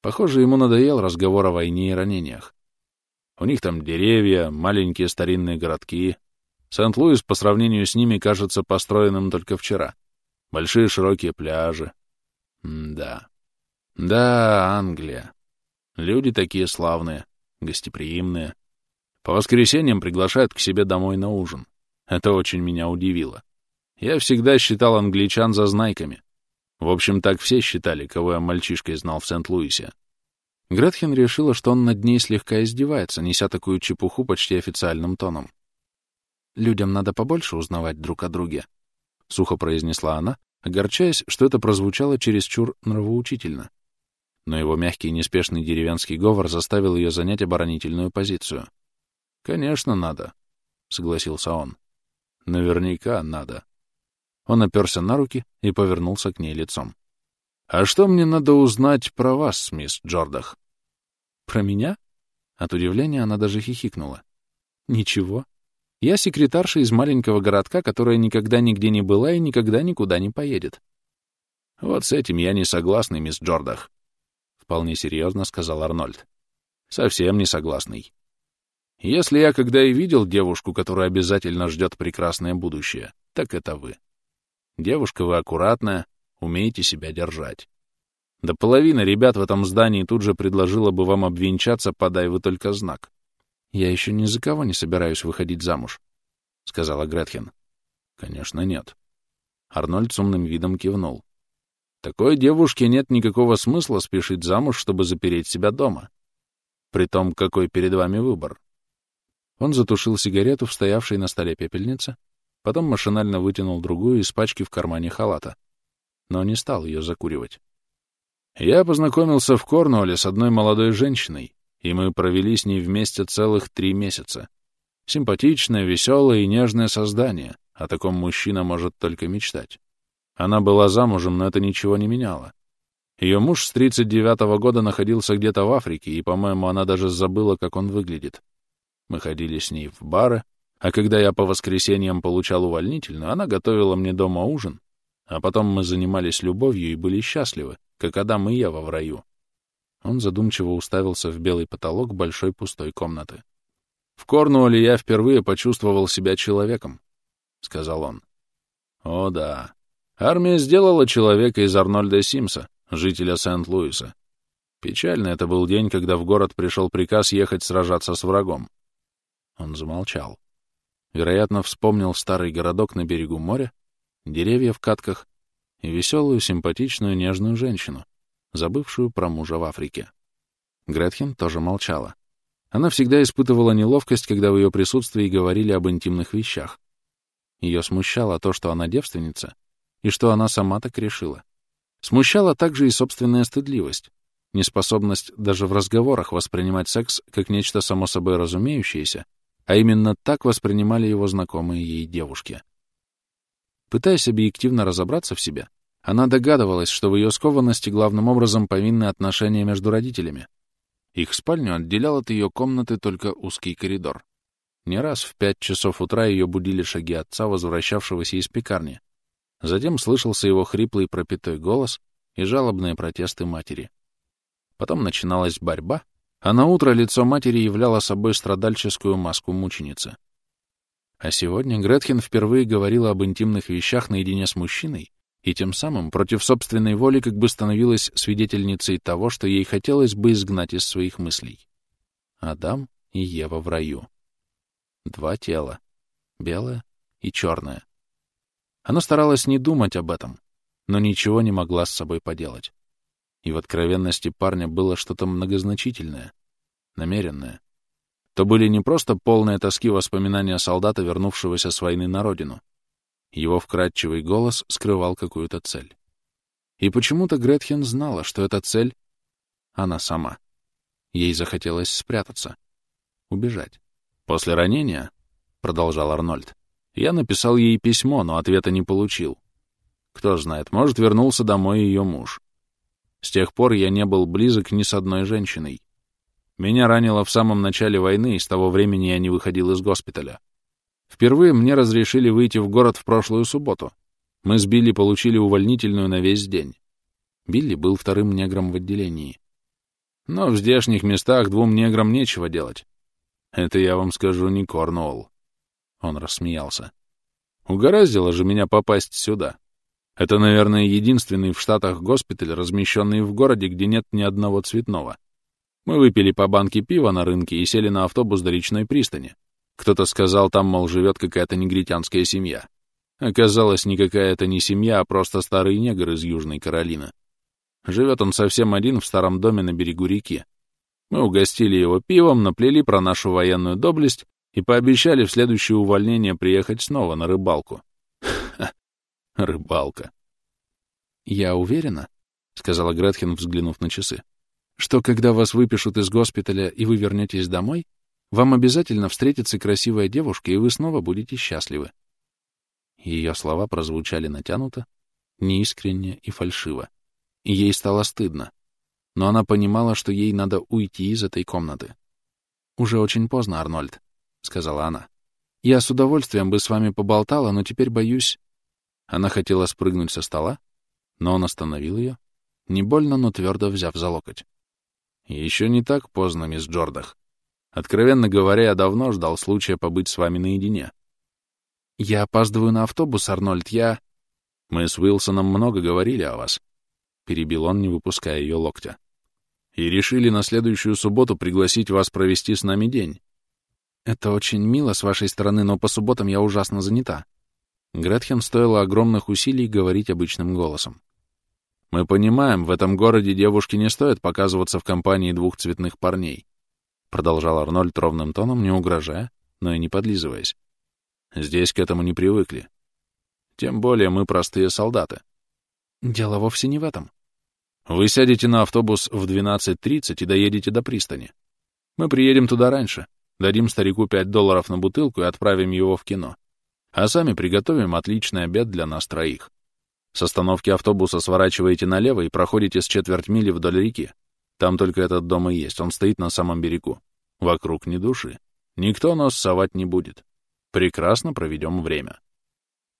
Похоже, ему надоел разговор о войне и ранениях. У них там деревья, маленькие старинные городки. Сент-Луис по сравнению с ними кажется построенным только вчера. Большие широкие пляжи. М да. Да, Англия. Люди такие славные, гостеприимные. По воскресеньям приглашают к себе домой на ужин. Это очень меня удивило. Я всегда считал англичан зазнайками. В общем, так все считали, кого я мальчишкой знал в Сент-Луисе. Гретхен решила, что он над ней слегка издевается, неся такую чепуху почти официальным тоном. «Людям надо побольше узнавать друг о друге», — сухо произнесла она, огорчаясь, что это прозвучало чересчур нравоучительно. Но его мягкий неспешный деревенский говор заставил ее занять оборонительную позицию. «Конечно, надо», — согласился он. «Наверняка надо». Он оперся на руки и повернулся к ней лицом. «А что мне надо узнать про вас, мисс Джордах?» «Про меня?» От удивления она даже хихикнула. «Ничего. Я секретарша из маленького городка, которая никогда нигде не была и никогда никуда не поедет». «Вот с этим я не согласный, мисс Джордах», — вполне серьезно сказал Арнольд. «Совсем не согласный. Если я когда и видел девушку, которая обязательно ждет прекрасное будущее, так это вы. Девушка вы аккуратная, умеете себя держать. Да половина ребят в этом здании тут же предложила бы вам обвенчаться, подай вы только знак. Я еще ни за кого не собираюсь выходить замуж, — сказала Гретхен. Конечно, нет. Арнольд с умным видом кивнул. Такой девушке нет никакого смысла спешить замуж, чтобы запереть себя дома. Притом, какой перед вами выбор? Он затушил сигарету в стоявшей на столе пепельнице, потом машинально вытянул другую из пачки в кармане халата, но не стал ее закуривать. Я познакомился в Корнуолле с одной молодой женщиной, и мы провели с ней вместе целых три месяца. Симпатичное, веселое и нежное создание, о таком мужчина может только мечтать. Она была замужем, но это ничего не меняло. Ее муж с 39-го года находился где-то в Африке, и, по-моему, она даже забыла, как он выглядит. Мы ходили с ней в бары, а когда я по воскресеньям получал увольнительную, она готовила мне дома ужин, а потом мы занимались любовью и были счастливы, как Адам и Ева в раю. Он задумчиво уставился в белый потолок большой пустой комнаты. «В Корнуолле я впервые почувствовал себя человеком», — сказал он. «О да, Армия сделала человека из Арнольда Симса, жителя Сент-Луиса. Печально это был день, когда в город пришел приказ ехать сражаться с врагом. Он замолчал. Вероятно, вспомнил старый городок на берегу моря, деревья в катках и веселую, симпатичную, нежную женщину, забывшую про мужа в Африке. Гретхен тоже молчала. Она всегда испытывала неловкость, когда в ее присутствии говорили об интимных вещах. Ее смущало то, что она девственница, и что она сама так решила. Смущала также и собственная стыдливость, неспособность даже в разговорах воспринимать секс как нечто само собой разумеющееся, а именно так воспринимали его знакомые ей девушки. Пытаясь объективно разобраться в себе, она догадывалась, что в ее скованности главным образом повинны отношения между родителями. Их спальню отделял от ее комнаты только узкий коридор. Не раз в пять часов утра ее будили шаги отца, возвращавшегося из пекарни, Затем слышался его хриплый пропитой голос и жалобные протесты матери. Потом начиналась борьба, а на утро лицо матери являло собой страдальческую маску мученицы. А сегодня Гретхен впервые говорила об интимных вещах наедине с мужчиной и тем самым против собственной воли как бы становилась свидетельницей того, что ей хотелось бы изгнать из своих мыслей. Адам и Ева в раю. Два тела. Белое и черное. Она старалась не думать об этом, но ничего не могла с собой поделать. И в откровенности парня было что-то многозначительное, намеренное. То были не просто полные тоски воспоминания солдата, вернувшегося с войны на родину. Его вкрадчивый голос скрывал какую-то цель. И почему-то Гретхен знала, что эта цель — она сама. Ей захотелось спрятаться, убежать. После ранения, — продолжал Арнольд, я написал ей письмо, но ответа не получил. Кто знает, может, вернулся домой ее муж. С тех пор я не был близок ни с одной женщиной. Меня ранило в самом начале войны, и с того времени я не выходил из госпиталя. Впервые мне разрешили выйти в город в прошлую субботу. Мы с Билли получили увольнительную на весь день. Билли был вторым негром в отделении. Но в здешних местах двум неграм нечего делать. Это я вам скажу не Корнуолл. Он рассмеялся. Угораздило же меня попасть сюда. Это, наверное, единственный в Штатах госпиталь, размещенный в городе, где нет ни одного цветного. Мы выпили по банке пива на рынке и сели на автобус до речной пристани. Кто-то сказал, там, мол, живет какая-то негритянская семья. Оказалось, никакая это не семья, а просто старый негр из Южной Каролины. Живет он совсем один в старом доме на берегу реки. Мы угостили его пивом, наплели про нашу военную доблесть и пообещали в следующее увольнение приехать снова на рыбалку. Ха, рыбалка. «Я уверена», — сказала Гретхен, взглянув на часы, «что когда вас выпишут из госпиталя и вы вернетесь домой, вам обязательно встретится красивая девушка, и вы снова будете счастливы». Ее слова прозвучали натянуто, неискренне и фальшиво. И ей стало стыдно. Но она понимала, что ей надо уйти из этой комнаты. «Уже очень поздно, Арнольд. — сказала она. «Я с удовольствием бы с вами поболтала, но теперь боюсь...» Она хотела спрыгнуть со стола, но он остановил ее, не больно, но твердо взяв за локоть. «Еще не так поздно, мисс Джордах. Откровенно говоря, я давно ждал случая побыть с вами наедине». «Я опаздываю на автобус, Арнольд, я...» «Мы с Уилсоном много говорили о вас. — перебил он, не выпуская ее локтя. «И решили на следующую субботу пригласить вас провести с нами день». «Это очень мило с вашей стороны, но по субботам я ужасно занята». Гретхен стоило огромных усилий говорить обычным голосом. «Мы понимаем, в этом городе девушке не стоит показываться в компании двух цветных парней», продолжал Арнольд ровным тоном, не угрожая, но и не подлизываясь. «Здесь к этому не привыкли. Тем более мы простые солдаты». «Дело вовсе не в этом. Вы сядете на автобус в 12.30 и доедете до пристани. Мы приедем туда раньше, дадим старику 5 долларов на бутылку и отправим его в кино. А сами приготовим отличный обед для нас троих. С остановки автобуса сворачиваете налево и проходите с четверть мили вдоль реки. Там только этот дом и есть, он стоит на самом берегу. Вокруг ни души. Никто нос совать не будет. Прекрасно проведем время.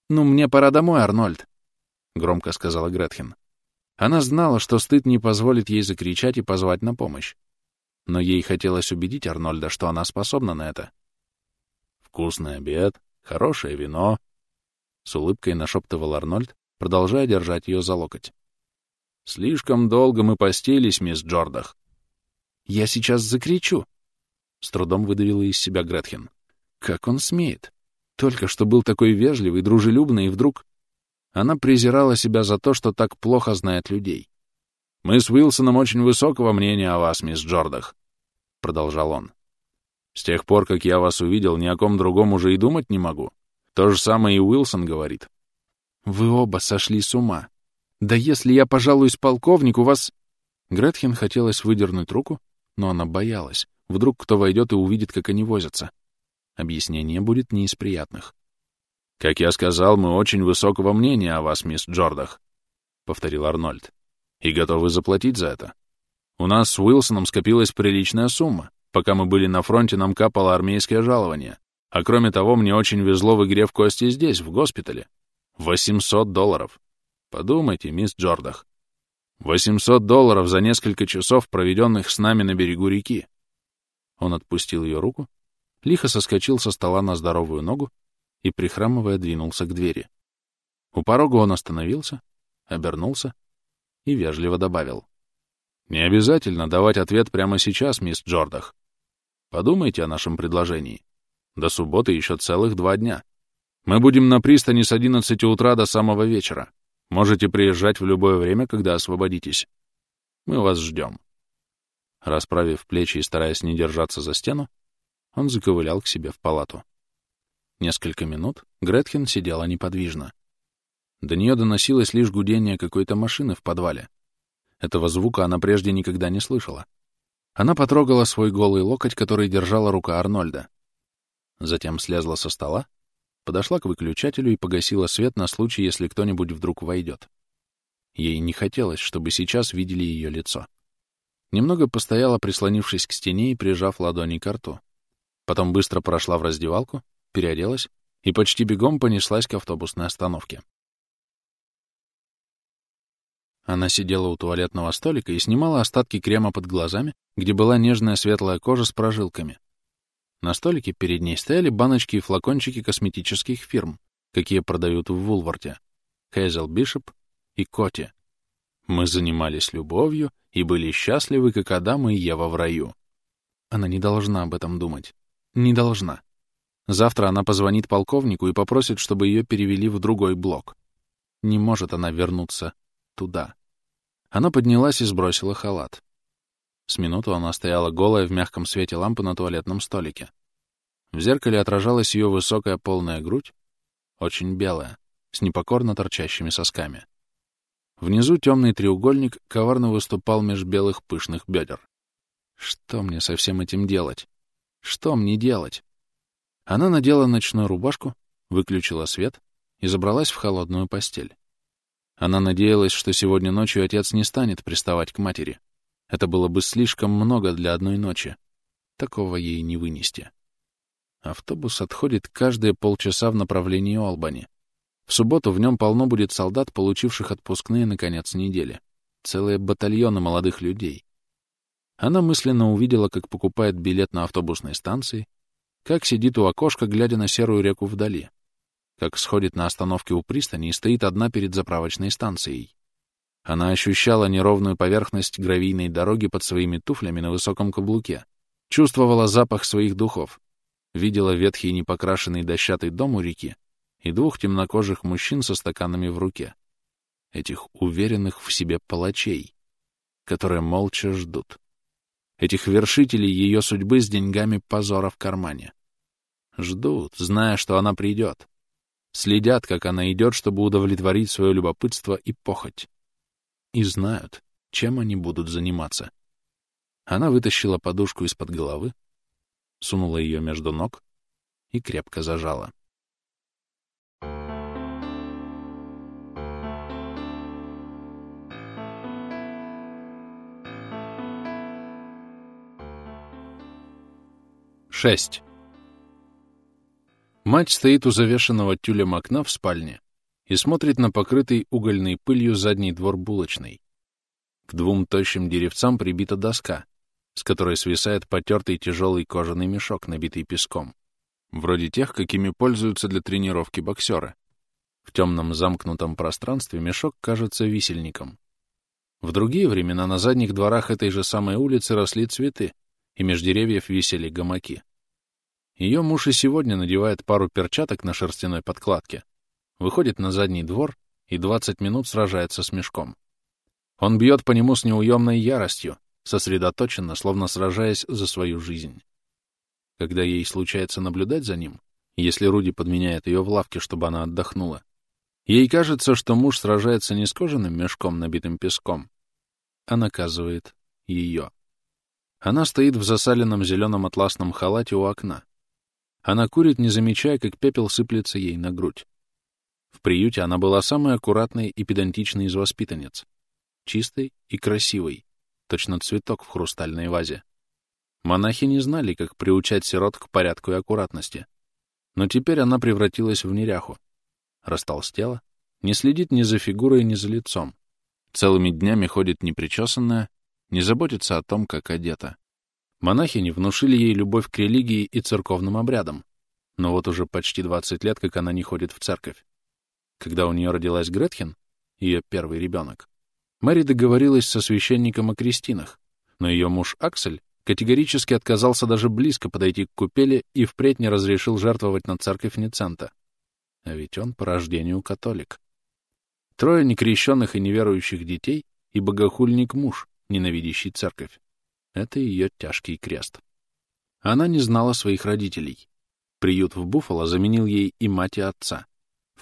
«Ну, мне пора домой, Арнольд», — громко сказала Гретхен. Она знала, что стыд не позволит ей закричать и позвать на помощь. Но ей хотелось убедить Арнольда, что она способна на это. «Вкусный обед, хорошее вино», — с улыбкой нашептывал Арнольд, продолжая держать ее за локоть. «Слишком долго мы постились, мисс Джордах». «Я сейчас закричу», — с трудом выдавила из себя Гретхен. «Как он смеет? Только что был такой вежливый, дружелюбный, и вдруг...» Она презирала себя за то, что так плохо знает людей. «Мы с Уилсоном очень высокого мнения о вас, мисс Джордах», — продолжал он. «С тех пор, как я вас увидел, ни о ком другом уже и думать не могу. То же самое и Уилсон говорит». «Вы оба сошли с ума. Да если я пожалуюсь полковнику, вас...» Гретхен хотелось выдернуть руку, но она боялась. Вдруг кто войдет и увидит, как они возятся. Объяснение будет не из приятных. «Как я сказал, мы очень высокого мнения о вас, мисс Джордах», — повторил Арнольд. «И готовы заплатить за это. У нас с Уилсоном скопилась приличная сумма. Пока мы были на фронте, нам капало армейское жалование. А кроме того, мне очень везло в игре в кости здесь, в госпитале. 800 долларов. Подумайте, мисс Джордах. 800 долларов за несколько часов, проведенных с нами на берегу реки. Он отпустил ее руку, лихо соскочил со стола на здоровую ногу и, прихрамывая, двинулся к двери. У порога он остановился, обернулся и вежливо добавил. «Не обязательно давать ответ прямо сейчас, мисс Джордах. Подумайте о нашем предложении. До субботы еще целых два дня. Мы будем на пристани с 11 утра до самого вечера. Можете приезжать в любое время, когда освободитесь. Мы вас ждем». Расправив плечи и стараясь не держаться за стену, он заковылял к себе в палату. Несколько минут Гретхен сидела неподвижно. До нее доносилось лишь гудение какой-то машины в подвале. Этого звука она прежде никогда не слышала. Она потрогала свой голый локоть, который держала рука Арнольда. Затем слезла со стола, подошла к выключателю и погасила свет на случай, если кто-нибудь вдруг войдет. Ей не хотелось, чтобы сейчас видели ее лицо. Немного постояла, прислонившись к стене и прижав ладони к рту. Потом быстро прошла в раздевалку, переоделась и почти бегом понеслась к автобусной остановке. Она сидела у туалетного столика и снимала остатки крема под глазами, где была нежная светлая кожа с прожилками. На столике перед ней стояли баночки и флакончики косметических фирм, какие продают в Вулварте, Хейзел Бишоп и Коти. Мы занимались любовью и были счастливы, как Адам и Ева в раю. Она не должна об этом думать. Не должна. Завтра она позвонит полковнику и попросит, чтобы ее перевели в другой блок. Не может она вернуться туда. Она поднялась и сбросила халат. С минуту она стояла голая в мягком свете лампы на туалетном столике. В зеркале отражалась ее высокая полная грудь, очень белая, с непокорно торчащими сосками. Внизу темный треугольник коварно выступал меж белых пышных бедер. Что мне со всем этим делать? Что мне делать? Она надела ночную рубашку, выключила свет и забралась в холодную постель. Она надеялась, что сегодня ночью отец не станет приставать к матери. Это было бы слишком много для одной ночи. Такого ей не вынести. Автобус отходит каждые полчаса в направлении Олбани. В субботу в нем полно будет солдат, получивших отпускные на конец недели. Целые батальоны молодых людей. Она мысленно увидела, как покупает билет на автобусной станции, как сидит у окошка, глядя на серую реку вдали. Как сходит на остановке у пристани и стоит одна перед заправочной станцией. Она ощущала неровную поверхность гравийной дороги под своими туфлями на высоком каблуке, чувствовала запах своих духов, видела ветхий непокрашенный дощатый дом у реки и двух темнокожих мужчин со стаканами в руке, этих уверенных в себе палачей, которые молча ждут, этих вершителей ее судьбы с деньгами позора в кармане. Ждут, зная, что она придет. Следят, как она идет, чтобы удовлетворить свое любопытство и похоть. И знают, чем они будут заниматься. Она вытащила подушку из-под головы, сунула ее между ног и крепко зажала. Шесть. Мать стоит у завешенного тюлем окна в спальне и смотрит на покрытый угольной пылью задний двор булочной. К двум тощим деревцам прибита доска, с которой свисает потертый тяжелый кожаный мешок, набитый песком. Вроде тех, какими пользуются для тренировки боксера. В темном замкнутом пространстве мешок кажется висельником. В другие времена на задних дворах этой же самой улицы росли цветы, и меж деревьев висели гамаки. Ее муж и сегодня надевает пару перчаток на шерстяной подкладке, выходит на задний двор и 20 минут сражается с мешком. Он бьет по нему с неуемной яростью, сосредоточенно, словно сражаясь за свою жизнь. Когда ей случается наблюдать за ним, если Руди подменяет ее в лавке, чтобы она отдохнула, ей кажется, что муж сражается не с кожаным мешком, набитым песком, а наказывает ее. Она стоит в засаленном зеленом атласном халате у окна, она курит, не замечая, как пепел сыплется ей на грудь. В приюте она была самой аккуратной и педантичной из воспитанниц. Чистой и красивой, точно цветок в хрустальной вазе. Монахи не знали, как приучать сирот к порядку и аккуратности. Но теперь она превратилась в неряху. Растолстела, не следит ни за фигурой, ни за лицом. Целыми днями ходит непричесанная, не заботится о том, как одета. Монахини внушили ей любовь к религии и церковным обрядам, но вот уже почти 20 лет, как она не ходит в церковь. Когда у нее родилась Гретхен, ее первый ребенок, Мэри договорилась со священником о крестинах, но ее муж Аксель категорически отказался даже близко подойти к купели и впредь не разрешил жертвовать на церковь Ницента. А ведь он по рождению католик. Трое некрещенных и неверующих детей и богохульник муж, ненавидящий церковь. Это ее тяжкий крест. Она не знала своих родителей. Приют в Буффало заменил ей и мать, и отца.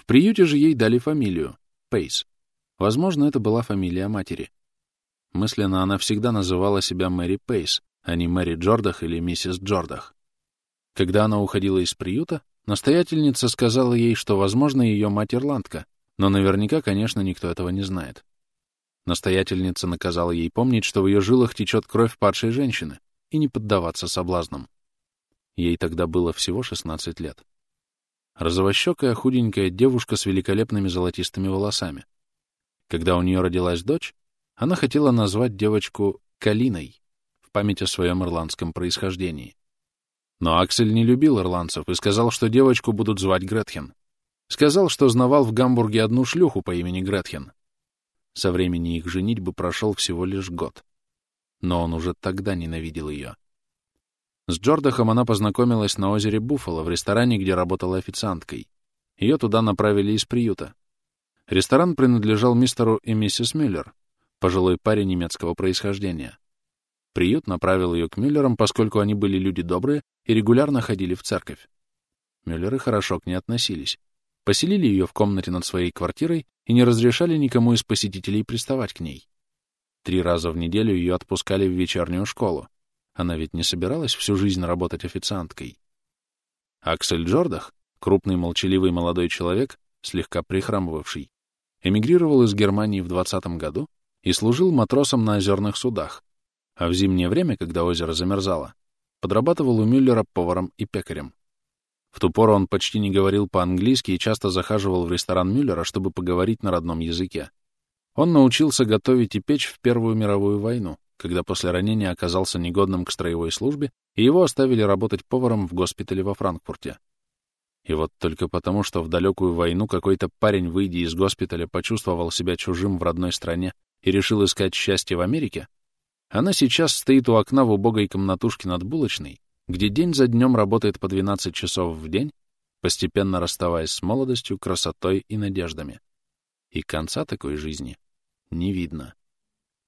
В приюте же ей дали фамилию — Пейс. Возможно, это была фамилия матери. Мысленно она всегда называла себя Мэри Пейс, а не Мэри Джордах или миссис Джордах. Когда она уходила из приюта, настоятельница сказала ей, что, возможно, ее мать ирландка, но наверняка, конечно, никто этого не знает. Настоятельница наказала ей помнить, что в ее жилах течет кровь падшей женщины, и не поддаваться соблазнам. Ей тогда было всего 16 лет. Розовощекая худенькая девушка с великолепными золотистыми волосами. Когда у нее родилась дочь, она хотела назвать девочку Калиной в память о своем ирландском происхождении. Но Аксель не любил ирландцев и сказал, что девочку будут звать Гретхен. Сказал, что знавал в Гамбурге одну шлюху по имени Гретхен, со времени их женитьбы прошел всего лишь год. Но он уже тогда ненавидел ее. С Джордахом она познакомилась на озере Буффало в ресторане, где работала официанткой. Ее туда направили из приюта. Ресторан принадлежал мистеру и миссис Мюллер, пожилой паре немецкого происхождения. Приют направил ее к Мюллерам, поскольку они были люди добрые и регулярно ходили в церковь. Мюллеры хорошо к ней относились поселили ее в комнате над своей квартирой и не разрешали никому из посетителей приставать к ней. Три раза в неделю ее отпускали в вечернюю школу. Она ведь не собиралась всю жизнь работать официанткой. Аксель Джордах, крупный молчаливый молодой человек, слегка прихрамывавший, эмигрировал из Германии в 20 году и служил матросом на озерных судах, а в зимнее время, когда озеро замерзало, подрабатывал у Мюллера поваром и пекарем. В ту пору он почти не говорил по-английски и часто захаживал в ресторан Мюллера, чтобы поговорить на родном языке. Он научился готовить и печь в Первую мировую войну, когда после ранения оказался негодным к строевой службе, и его оставили работать поваром в госпитале во Франкфурте. И вот только потому, что в далекую войну какой-то парень, выйдя из госпиталя, почувствовал себя чужим в родной стране и решил искать счастье в Америке, она сейчас стоит у окна в убогой комнатушке над булочной, где день за днем работает по 12 часов в день, постепенно расставаясь с молодостью, красотой и надеждами. И конца такой жизни не видно.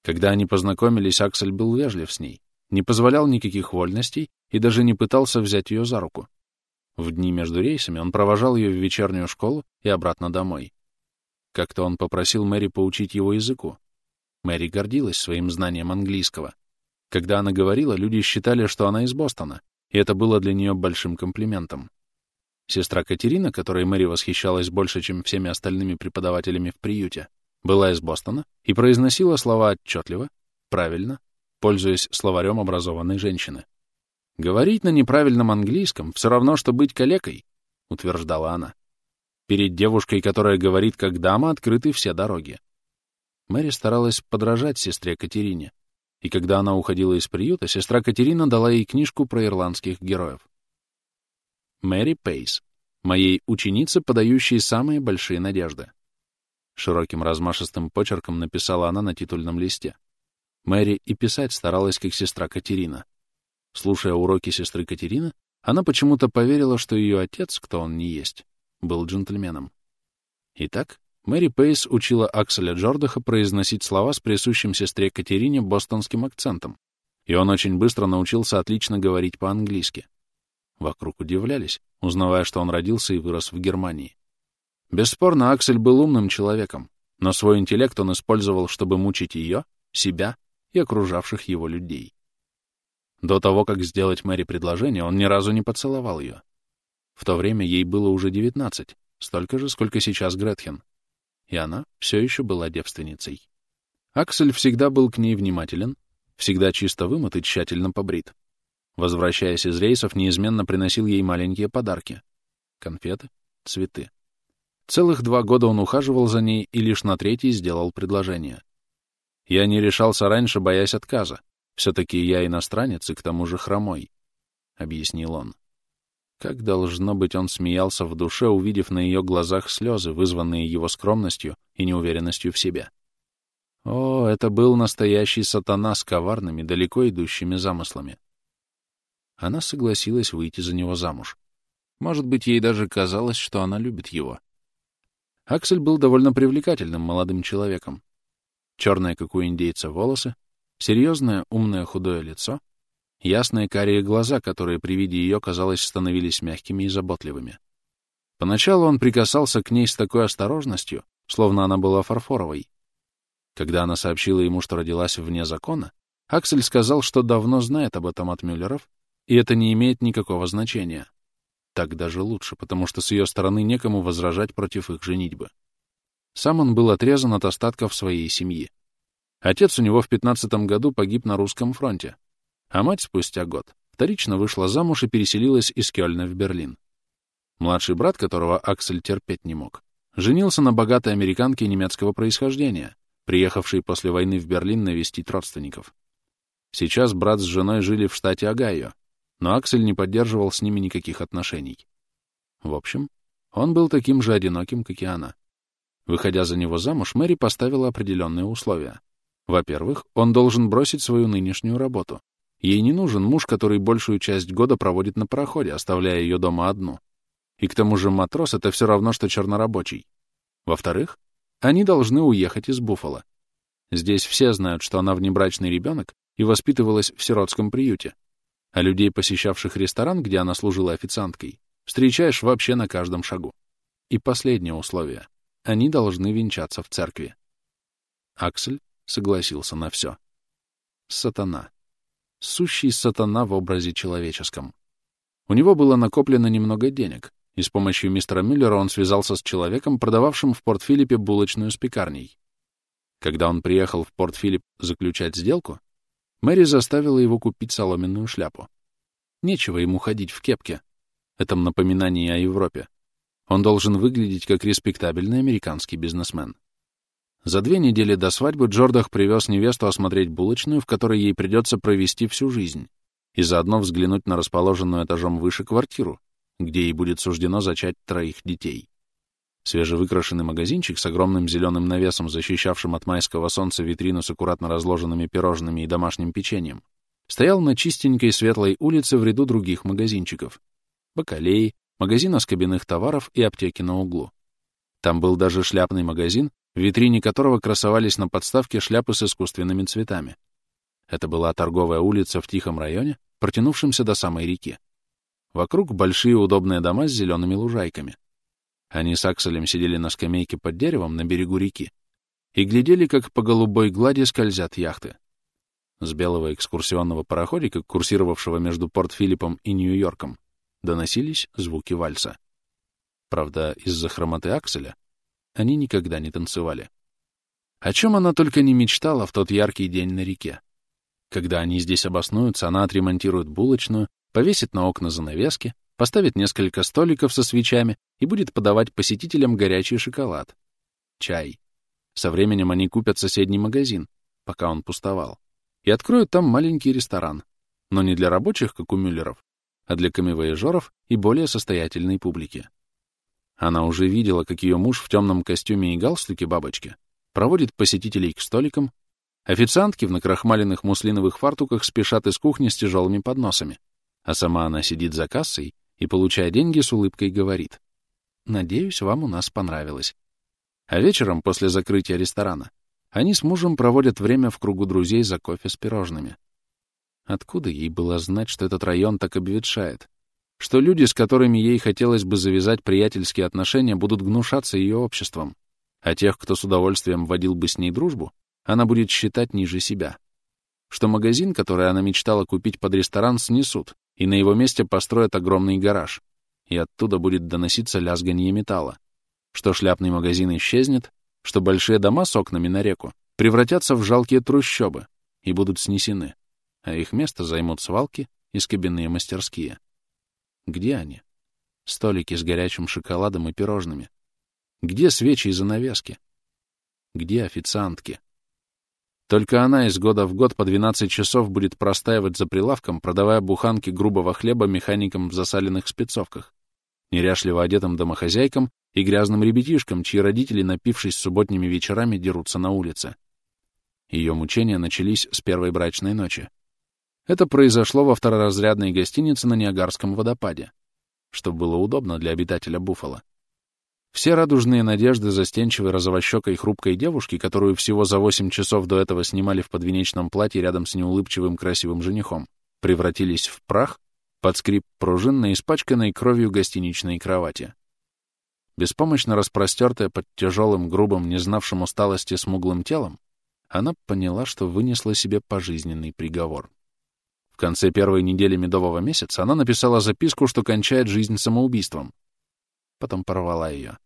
Когда они познакомились, Аксель был вежлив с ней, не позволял никаких вольностей и даже не пытался взять ее за руку. В дни между рейсами он провожал ее в вечернюю школу и обратно домой. Как-то он попросил Мэри поучить его языку. Мэри гордилась своим знанием английского. Когда она говорила, люди считали, что она из Бостона, и это было для нее большим комплиментом. Сестра Катерина, которой Мэри восхищалась больше, чем всеми остальными преподавателями в приюте, была из Бостона и произносила слова отчетливо, правильно, пользуясь словарем образованной женщины. «Говорить на неправильном английском все равно, что быть калекой», — утверждала она. «Перед девушкой, которая говорит как дама, открыты все дороги. Мэри старалась подражать сестре Катерине, и когда она уходила из приюта, сестра Катерина дала ей книжку про ирландских героев. Мэри Пейс, моей ученице, подающей самые большие надежды. Широким размашистым почерком написала она на титульном листе. Мэри и писать старалась, как сестра Катерина. Слушая уроки сестры Катерины, она почему-то поверила, что ее отец, кто он не есть, был джентльменом. Итак, Мэри Пейс учила Акселя Джордаха произносить слова с присущим сестре Катерине бостонским акцентом, и он очень быстро научился отлично говорить по-английски. Вокруг удивлялись, узнавая, что он родился и вырос в Германии. Бесспорно, Аксель был умным человеком, но свой интеллект он использовал, чтобы мучить ее, себя и окружавших его людей. До того, как сделать Мэри предложение, он ни разу не поцеловал ее. В то время ей было уже девятнадцать, столько же, сколько сейчас Гретхен и она все еще была девственницей. Аксель всегда был к ней внимателен, всегда чисто вымыт и тщательно побрит. Возвращаясь из рейсов, неизменно приносил ей маленькие подарки — конфеты, цветы. Целых два года он ухаживал за ней и лишь на третий сделал предложение. Я не решался раньше, боясь отказа. Все-таки я иностранец и к тому же хромой, — объяснил он. Как, должно быть, он смеялся в душе, увидев на ее глазах слезы, вызванные его скромностью и неуверенностью в себе. О, это был настоящий сатана с коварными, далеко идущими замыслами. Она согласилась выйти за него замуж. Может быть, ей даже казалось, что она любит его. Аксель был довольно привлекательным молодым человеком. Черные, как у индейца, волосы, серьезное, умное, худое лицо, Ясные карие глаза, которые при виде ее, казалось, становились мягкими и заботливыми. Поначалу он прикасался к ней с такой осторожностью, словно она была фарфоровой. Когда она сообщила ему, что родилась вне закона, Аксель сказал, что давно знает об этом от Мюллеров, и это не имеет никакого значения. Так даже лучше, потому что с ее стороны некому возражать против их женитьбы. Сам он был отрезан от остатков своей семьи. Отец у него в пятнадцатом году погиб на русском фронте, а мать спустя год вторично вышла замуж и переселилась из Кёльна в Берлин. Младший брат, которого Аксель терпеть не мог, женился на богатой американке немецкого происхождения, приехавшей после войны в Берлин навестить родственников. Сейчас брат с женой жили в штате Огайо, но Аксель не поддерживал с ними никаких отношений. В общем, он был таким же одиноким, как и она. Выходя за него замуж, Мэри поставила определенные условия. Во-первых, он должен бросить свою нынешнюю работу, Ей не нужен муж, который большую часть года проводит на пароходе, оставляя ее дома одну. И к тому же матрос — это все равно, что чернорабочий. Во-вторых, они должны уехать из Буффало. Здесь все знают, что она внебрачный ребенок и воспитывалась в сиротском приюте. А людей, посещавших ресторан, где она служила официанткой, встречаешь вообще на каждом шагу. И последнее условие. Они должны венчаться в церкви. Аксель согласился на все. Сатана сущий сатана в образе человеческом. У него было накоплено немного денег, и с помощью мистера Мюллера он связался с человеком, продававшим в Порт-Филиппе булочную с пекарней. Когда он приехал в Порт-Филипп заключать сделку, Мэри заставила его купить соломенную шляпу. Нечего ему ходить в кепке, этом напоминании о Европе. Он должен выглядеть как респектабельный американский бизнесмен. За две недели до свадьбы Джордах привез невесту осмотреть булочную, в которой ей придется провести всю жизнь, и заодно взглянуть на расположенную этажом выше квартиру, где ей будет суждено зачать троих детей. Свежевыкрашенный магазинчик с огромным зеленым навесом, защищавшим от майского солнца витрину с аккуратно разложенными пирожными и домашним печеньем, стоял на чистенькой светлой улице в ряду других магазинчиков. Бакалеи, магазина скобяных товаров и аптеки на углу. Там был даже шляпный магазин, в витрине которого красовались на подставке шляпы с искусственными цветами. Это была торговая улица в тихом районе, протянувшемся до самой реки. Вокруг большие удобные дома с зелеными лужайками. Они с Акселем сидели на скамейке под деревом на берегу реки и глядели, как по голубой глади скользят яхты. С белого экскурсионного пароходика, курсировавшего между Порт-Филиппом и Нью-Йорком, доносились звуки вальса. Правда, из-за хромоты Акселя они никогда не танцевали. О чем она только не мечтала в тот яркий день на реке. Когда они здесь обоснуются, она отремонтирует булочную, повесит на окна занавески, поставит несколько столиков со свечами и будет подавать посетителям горячий шоколад. Чай. Со временем они купят соседний магазин, пока он пустовал, и откроют там маленький ресторан, но не для рабочих, как у Мюллеров, а для камевояжеров и более состоятельной публики. Она уже видела, как ее муж в темном костюме и галстуке бабочки проводит посетителей к столикам, официантки в накрахмаленных муслиновых фартуках спешат из кухни с тяжелыми подносами, а сама она сидит за кассой и, получая деньги, с улыбкой говорит. «Надеюсь, вам у нас понравилось». А вечером, после закрытия ресторана, они с мужем проводят время в кругу друзей за кофе с пирожными. Откуда ей было знать, что этот район так обветшает? Что люди, с которыми ей хотелось бы завязать приятельские отношения, будут гнушаться ее обществом, а тех, кто с удовольствием водил бы с ней дружбу, она будет считать ниже себя. Что магазин, который она мечтала купить под ресторан, снесут, и на его месте построят огромный гараж, и оттуда будет доноситься лязганье металла, что шляпный магазин исчезнет, что большие дома с окнами на реку превратятся в жалкие трущобы и будут снесены, а их место займут свалки и скобяные мастерские. Где они? Столики с горячим шоколадом и пирожными. Где свечи и занавески? Где официантки? Только она из года в год по 12 часов будет простаивать за прилавком, продавая буханки грубого хлеба механикам в засаленных спецовках, неряшливо одетым домохозяйкам и грязным ребятишкам, чьи родители, напившись субботними вечерами, дерутся на улице. Ее мучения начались с первой брачной ночи. Это произошло во второразрядной гостинице на Ниагарском водопаде, что было удобно для обитателя Буффало. Все радужные надежды застенчивой розовощекой хрупкой девушки, которую всего за восемь часов до этого снимали в подвенечном платье рядом с неулыбчивым красивым женихом, превратились в прах под скрип пружин на испачканной кровью гостиничной кровати. Беспомощно распростертая под тяжелым, грубым, не знавшим усталости смуглым телом, она поняла, что вынесла себе пожизненный приговор. В конце первой недели медового месяца она написала записку, что кончает жизнь самоубийством. Потом порвала ее.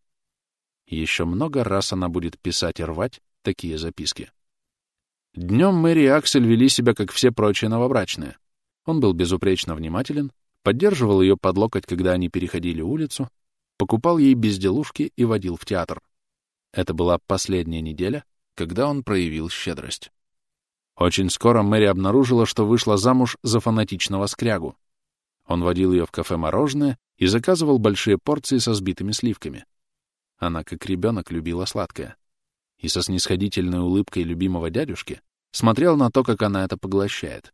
Еще много раз она будет писать и рвать такие записки. Днем Мэри и Аксель вели себя, как все прочие новобрачные. Он был безупречно внимателен, поддерживал ее под локоть, когда они переходили улицу, покупал ей безделушки и водил в театр. Это была последняя неделя, когда он проявил щедрость. Очень скоро Мэри обнаружила, что вышла замуж за фанатичного скрягу. Он водил ее в кафе «Мороженое» и заказывал большие порции со сбитыми сливками. Она, как ребенок, любила сладкое. И со снисходительной улыбкой любимого дядюшки смотрел на то, как она это поглощает.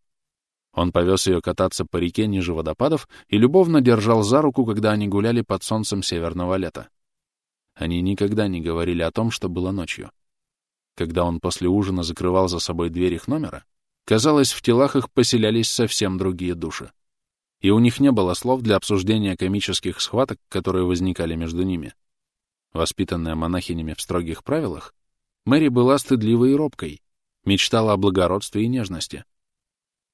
Он повез ее кататься по реке ниже водопадов и любовно держал за руку, когда они гуляли под солнцем северного лета. Они никогда не говорили о том, что было ночью. Когда он после ужина закрывал за собой дверь их номера, казалось, в телах их поселялись совсем другие души. И у них не было слов для обсуждения комических схваток, которые возникали между ними. Воспитанная монахинями в строгих правилах, Мэри была стыдливой и робкой, мечтала о благородстве и нежности.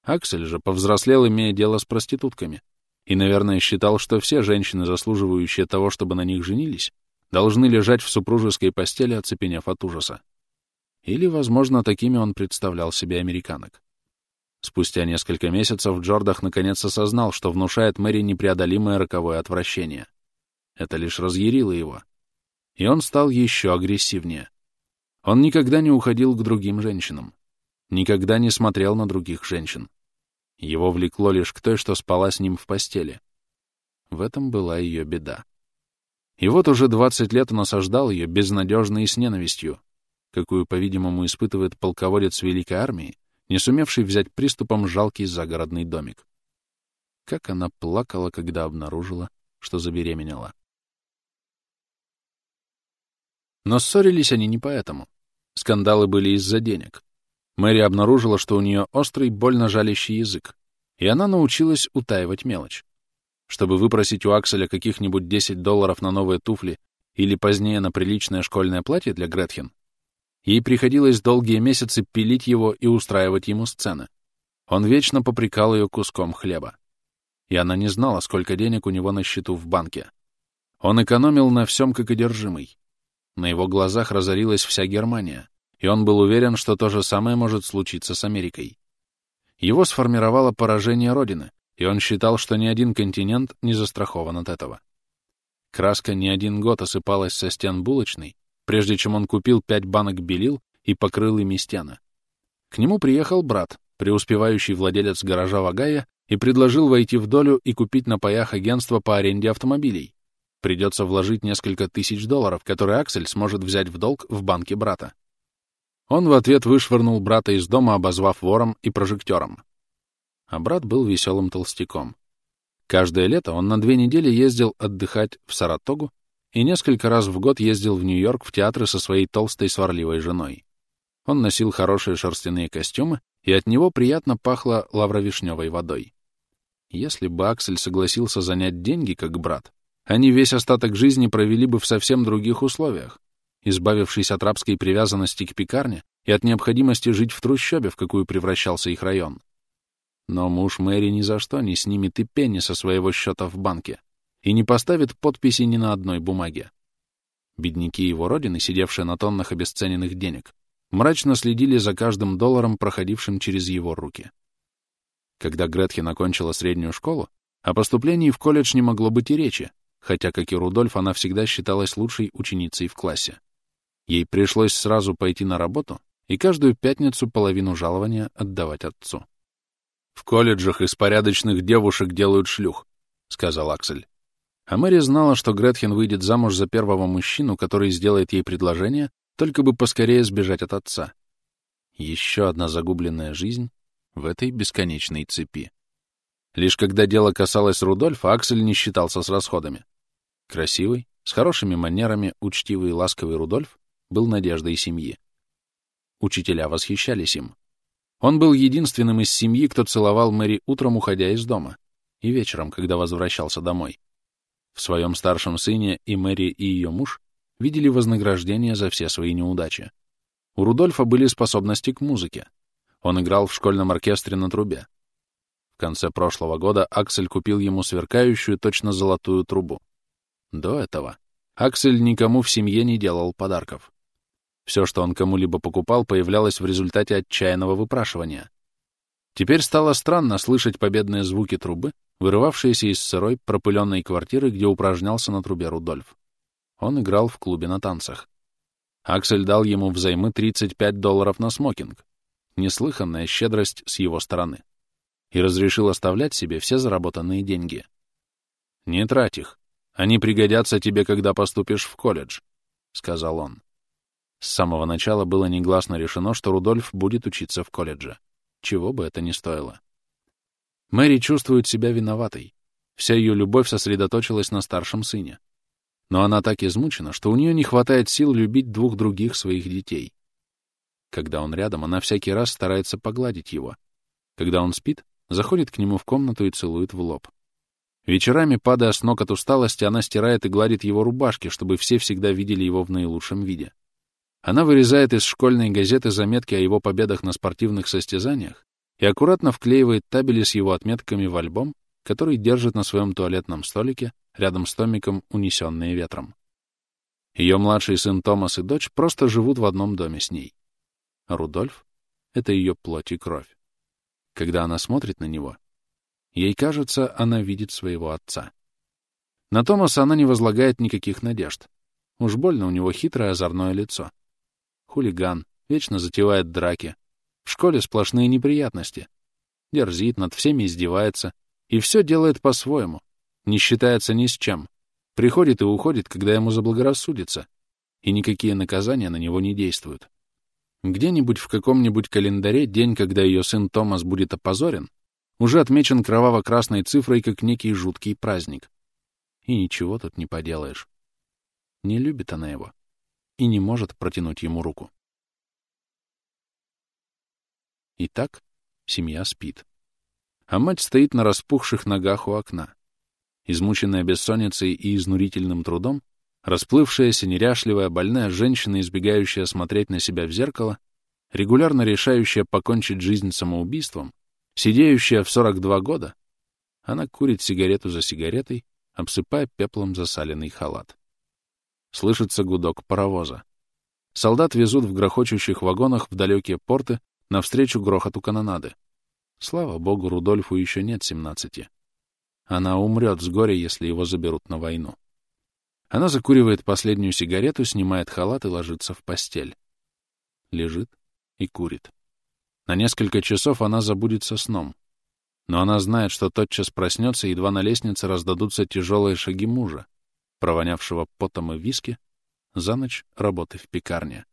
Аксель же повзрослел, имея дело с проститутками, и, наверное, считал, что все женщины, заслуживающие того, чтобы на них женились, должны лежать в супружеской постели, оцепенев от ужаса. Или, возможно, такими он представлял себе американок. Спустя несколько месяцев Джордах наконец осознал, что внушает Мэри непреодолимое роковое отвращение. Это лишь разъярило его, и он стал еще агрессивнее. Он никогда не уходил к другим женщинам, никогда не смотрел на других женщин. Его влекло лишь к той, что спала с ним в постели. В этом была ее беда. И вот уже 20 лет он осаждал ее безнадежно и с ненавистью, какую, по-видимому, испытывает полководец Великой Армии, не сумевший взять приступом жалкий загородный домик. Как она плакала, когда обнаружила, что забеременела. Но ссорились они не поэтому. Скандалы были из-за денег. Мэри обнаружила, что у нее острый, больно жалящий язык, и она научилась утаивать мелочь. Чтобы выпросить у Акселя каких-нибудь 10 долларов на новые туфли или позднее на приличное школьное платье для Гретхен, ей приходилось долгие месяцы пилить его и устраивать ему сцены. Он вечно попрекал ее куском хлеба. И она не знала, сколько денег у него на счету в банке. Он экономил на всем как одержимый. На его глазах разорилась вся Германия, и он был уверен, что то же самое может случиться с Америкой. Его сформировало поражение Родины, и он считал, что ни один континент не застрахован от этого. Краска не один год осыпалась со стен булочной, прежде чем он купил пять банок белил и покрыл ими стены. К нему приехал брат, преуспевающий владелец гаража Вагая, и предложил войти в долю и купить на паях агентство по аренде автомобилей, Придется вложить несколько тысяч долларов, которые Аксель сможет взять в долг в банке брата. Он в ответ вышвырнул брата из дома, обозвав вором и прожектором. А брат был веселым толстяком. Каждое лето он на две недели ездил отдыхать в Саратогу и несколько раз в год ездил в Нью-Йорк в театры со своей толстой сварливой женой. Он носил хорошие шерстяные костюмы, и от него приятно пахло лавровишневой водой. Если бы Аксель согласился занять деньги, как брат, они весь остаток жизни провели бы в совсем других условиях, избавившись от рабской привязанности к пекарне и от необходимости жить в трущобе, в какую превращался их район. Но муж Мэри ни за что не снимет и пенни со своего счета в банке и не поставит подписи ни на одной бумаге. Бедняки его родины, сидевшие на тоннах обесцененных денег, мрачно следили за каждым долларом, проходившим через его руки. Когда Гретхен окончила среднюю школу, о поступлении в колледж не могло быть и речи, хотя, как и Рудольф, она всегда считалась лучшей ученицей в классе. Ей пришлось сразу пойти на работу и каждую пятницу половину жалования отдавать отцу. «В колледжах из порядочных девушек делают шлюх», — сказал Аксель. А Мэри знала, что Гретхен выйдет замуж за первого мужчину, который сделает ей предложение, только бы поскорее сбежать от отца. Еще одна загубленная жизнь в этой бесконечной цепи. Лишь когда дело касалось Рудольфа, Аксель не считался с расходами. Красивый, с хорошими манерами, учтивый и ласковый Рудольф был надеждой семьи. Учителя восхищались им. Он был единственным из семьи, кто целовал Мэри утром, уходя из дома, и вечером, когда возвращался домой. В своем старшем сыне и Мэри, и ее муж видели вознаграждение за все свои неудачи. У Рудольфа были способности к музыке. Он играл в школьном оркестре на трубе. В конце прошлого года Аксель купил ему сверкающую, точно золотую трубу. До этого Аксель никому в семье не делал подарков. Все, что он кому-либо покупал, появлялось в результате отчаянного выпрашивания. Теперь стало странно слышать победные звуки трубы, вырывавшиеся из сырой, пропыленной квартиры, где упражнялся на трубе Рудольф. Он играл в клубе на танцах. Аксель дал ему взаймы 35 долларов на смокинг. Неслыханная щедрость с его стороны. И разрешил оставлять себе все заработанные деньги. «Не трать их. Они пригодятся тебе, когда поступишь в колледж», — сказал он. С самого начала было негласно решено, что Рудольф будет учиться в колледже, чего бы это ни стоило. Мэри чувствует себя виноватой. Вся ее любовь сосредоточилась на старшем сыне. Но она так измучена, что у нее не хватает сил любить двух других своих детей. Когда он рядом, она всякий раз старается погладить его. Когда он спит, заходит к нему в комнату и целует в лоб. Вечерами, падая с ног от усталости, она стирает и гладит его рубашки, чтобы все всегда видели его в наилучшем виде. Она вырезает из школьной газеты заметки о его победах на спортивных состязаниях и аккуратно вклеивает табели с его отметками в альбом, который держит на своем туалетном столике рядом с томиком «Унесенные ветром». Ее младший сын Томас и дочь просто живут в одном доме с ней. Рудольф — это ее плоть и кровь. Когда она смотрит на него, Ей кажется, она видит своего отца. На Томаса она не возлагает никаких надежд. Уж больно у него хитрое озорное лицо. Хулиган, вечно затевает драки. В школе сплошные неприятности. Дерзит, над всеми издевается. И все делает по-своему. Не считается ни с чем. Приходит и уходит, когда ему заблагорассудится, и никакие наказания на него не действуют. Где-нибудь в каком-нибудь календаре день, когда ее сын Томас будет опозорен, уже отмечен кроваво-красной цифрой как некий жуткий праздник. И ничего тут не поделаешь. Не любит она его и не может протянуть ему руку. Итак, семья спит. А мать стоит на распухших ногах у окна. Измученная бессонницей и изнурительным трудом, расплывшаяся, неряшливая, больная женщина, избегающая смотреть на себя в зеркало, регулярно решающая покончить жизнь самоубийством, сидеющая в 42 года, она курит сигарету за сигаретой, обсыпая пеплом засаленный халат. Слышится гудок паровоза. Солдат везут в грохочущих вагонах в далекие порты навстречу грохоту канонады. Слава богу, Рудольфу еще нет семнадцати. Она умрет с горя, если его заберут на войну. Она закуривает последнюю сигарету, снимает халат и ложится в постель. Лежит и курит. На несколько часов она забудется сном. Но она знает, что тотчас проснется, едва на лестнице раздадутся тяжелые шаги мужа, провонявшего потом и виски, за ночь работы в пекарне.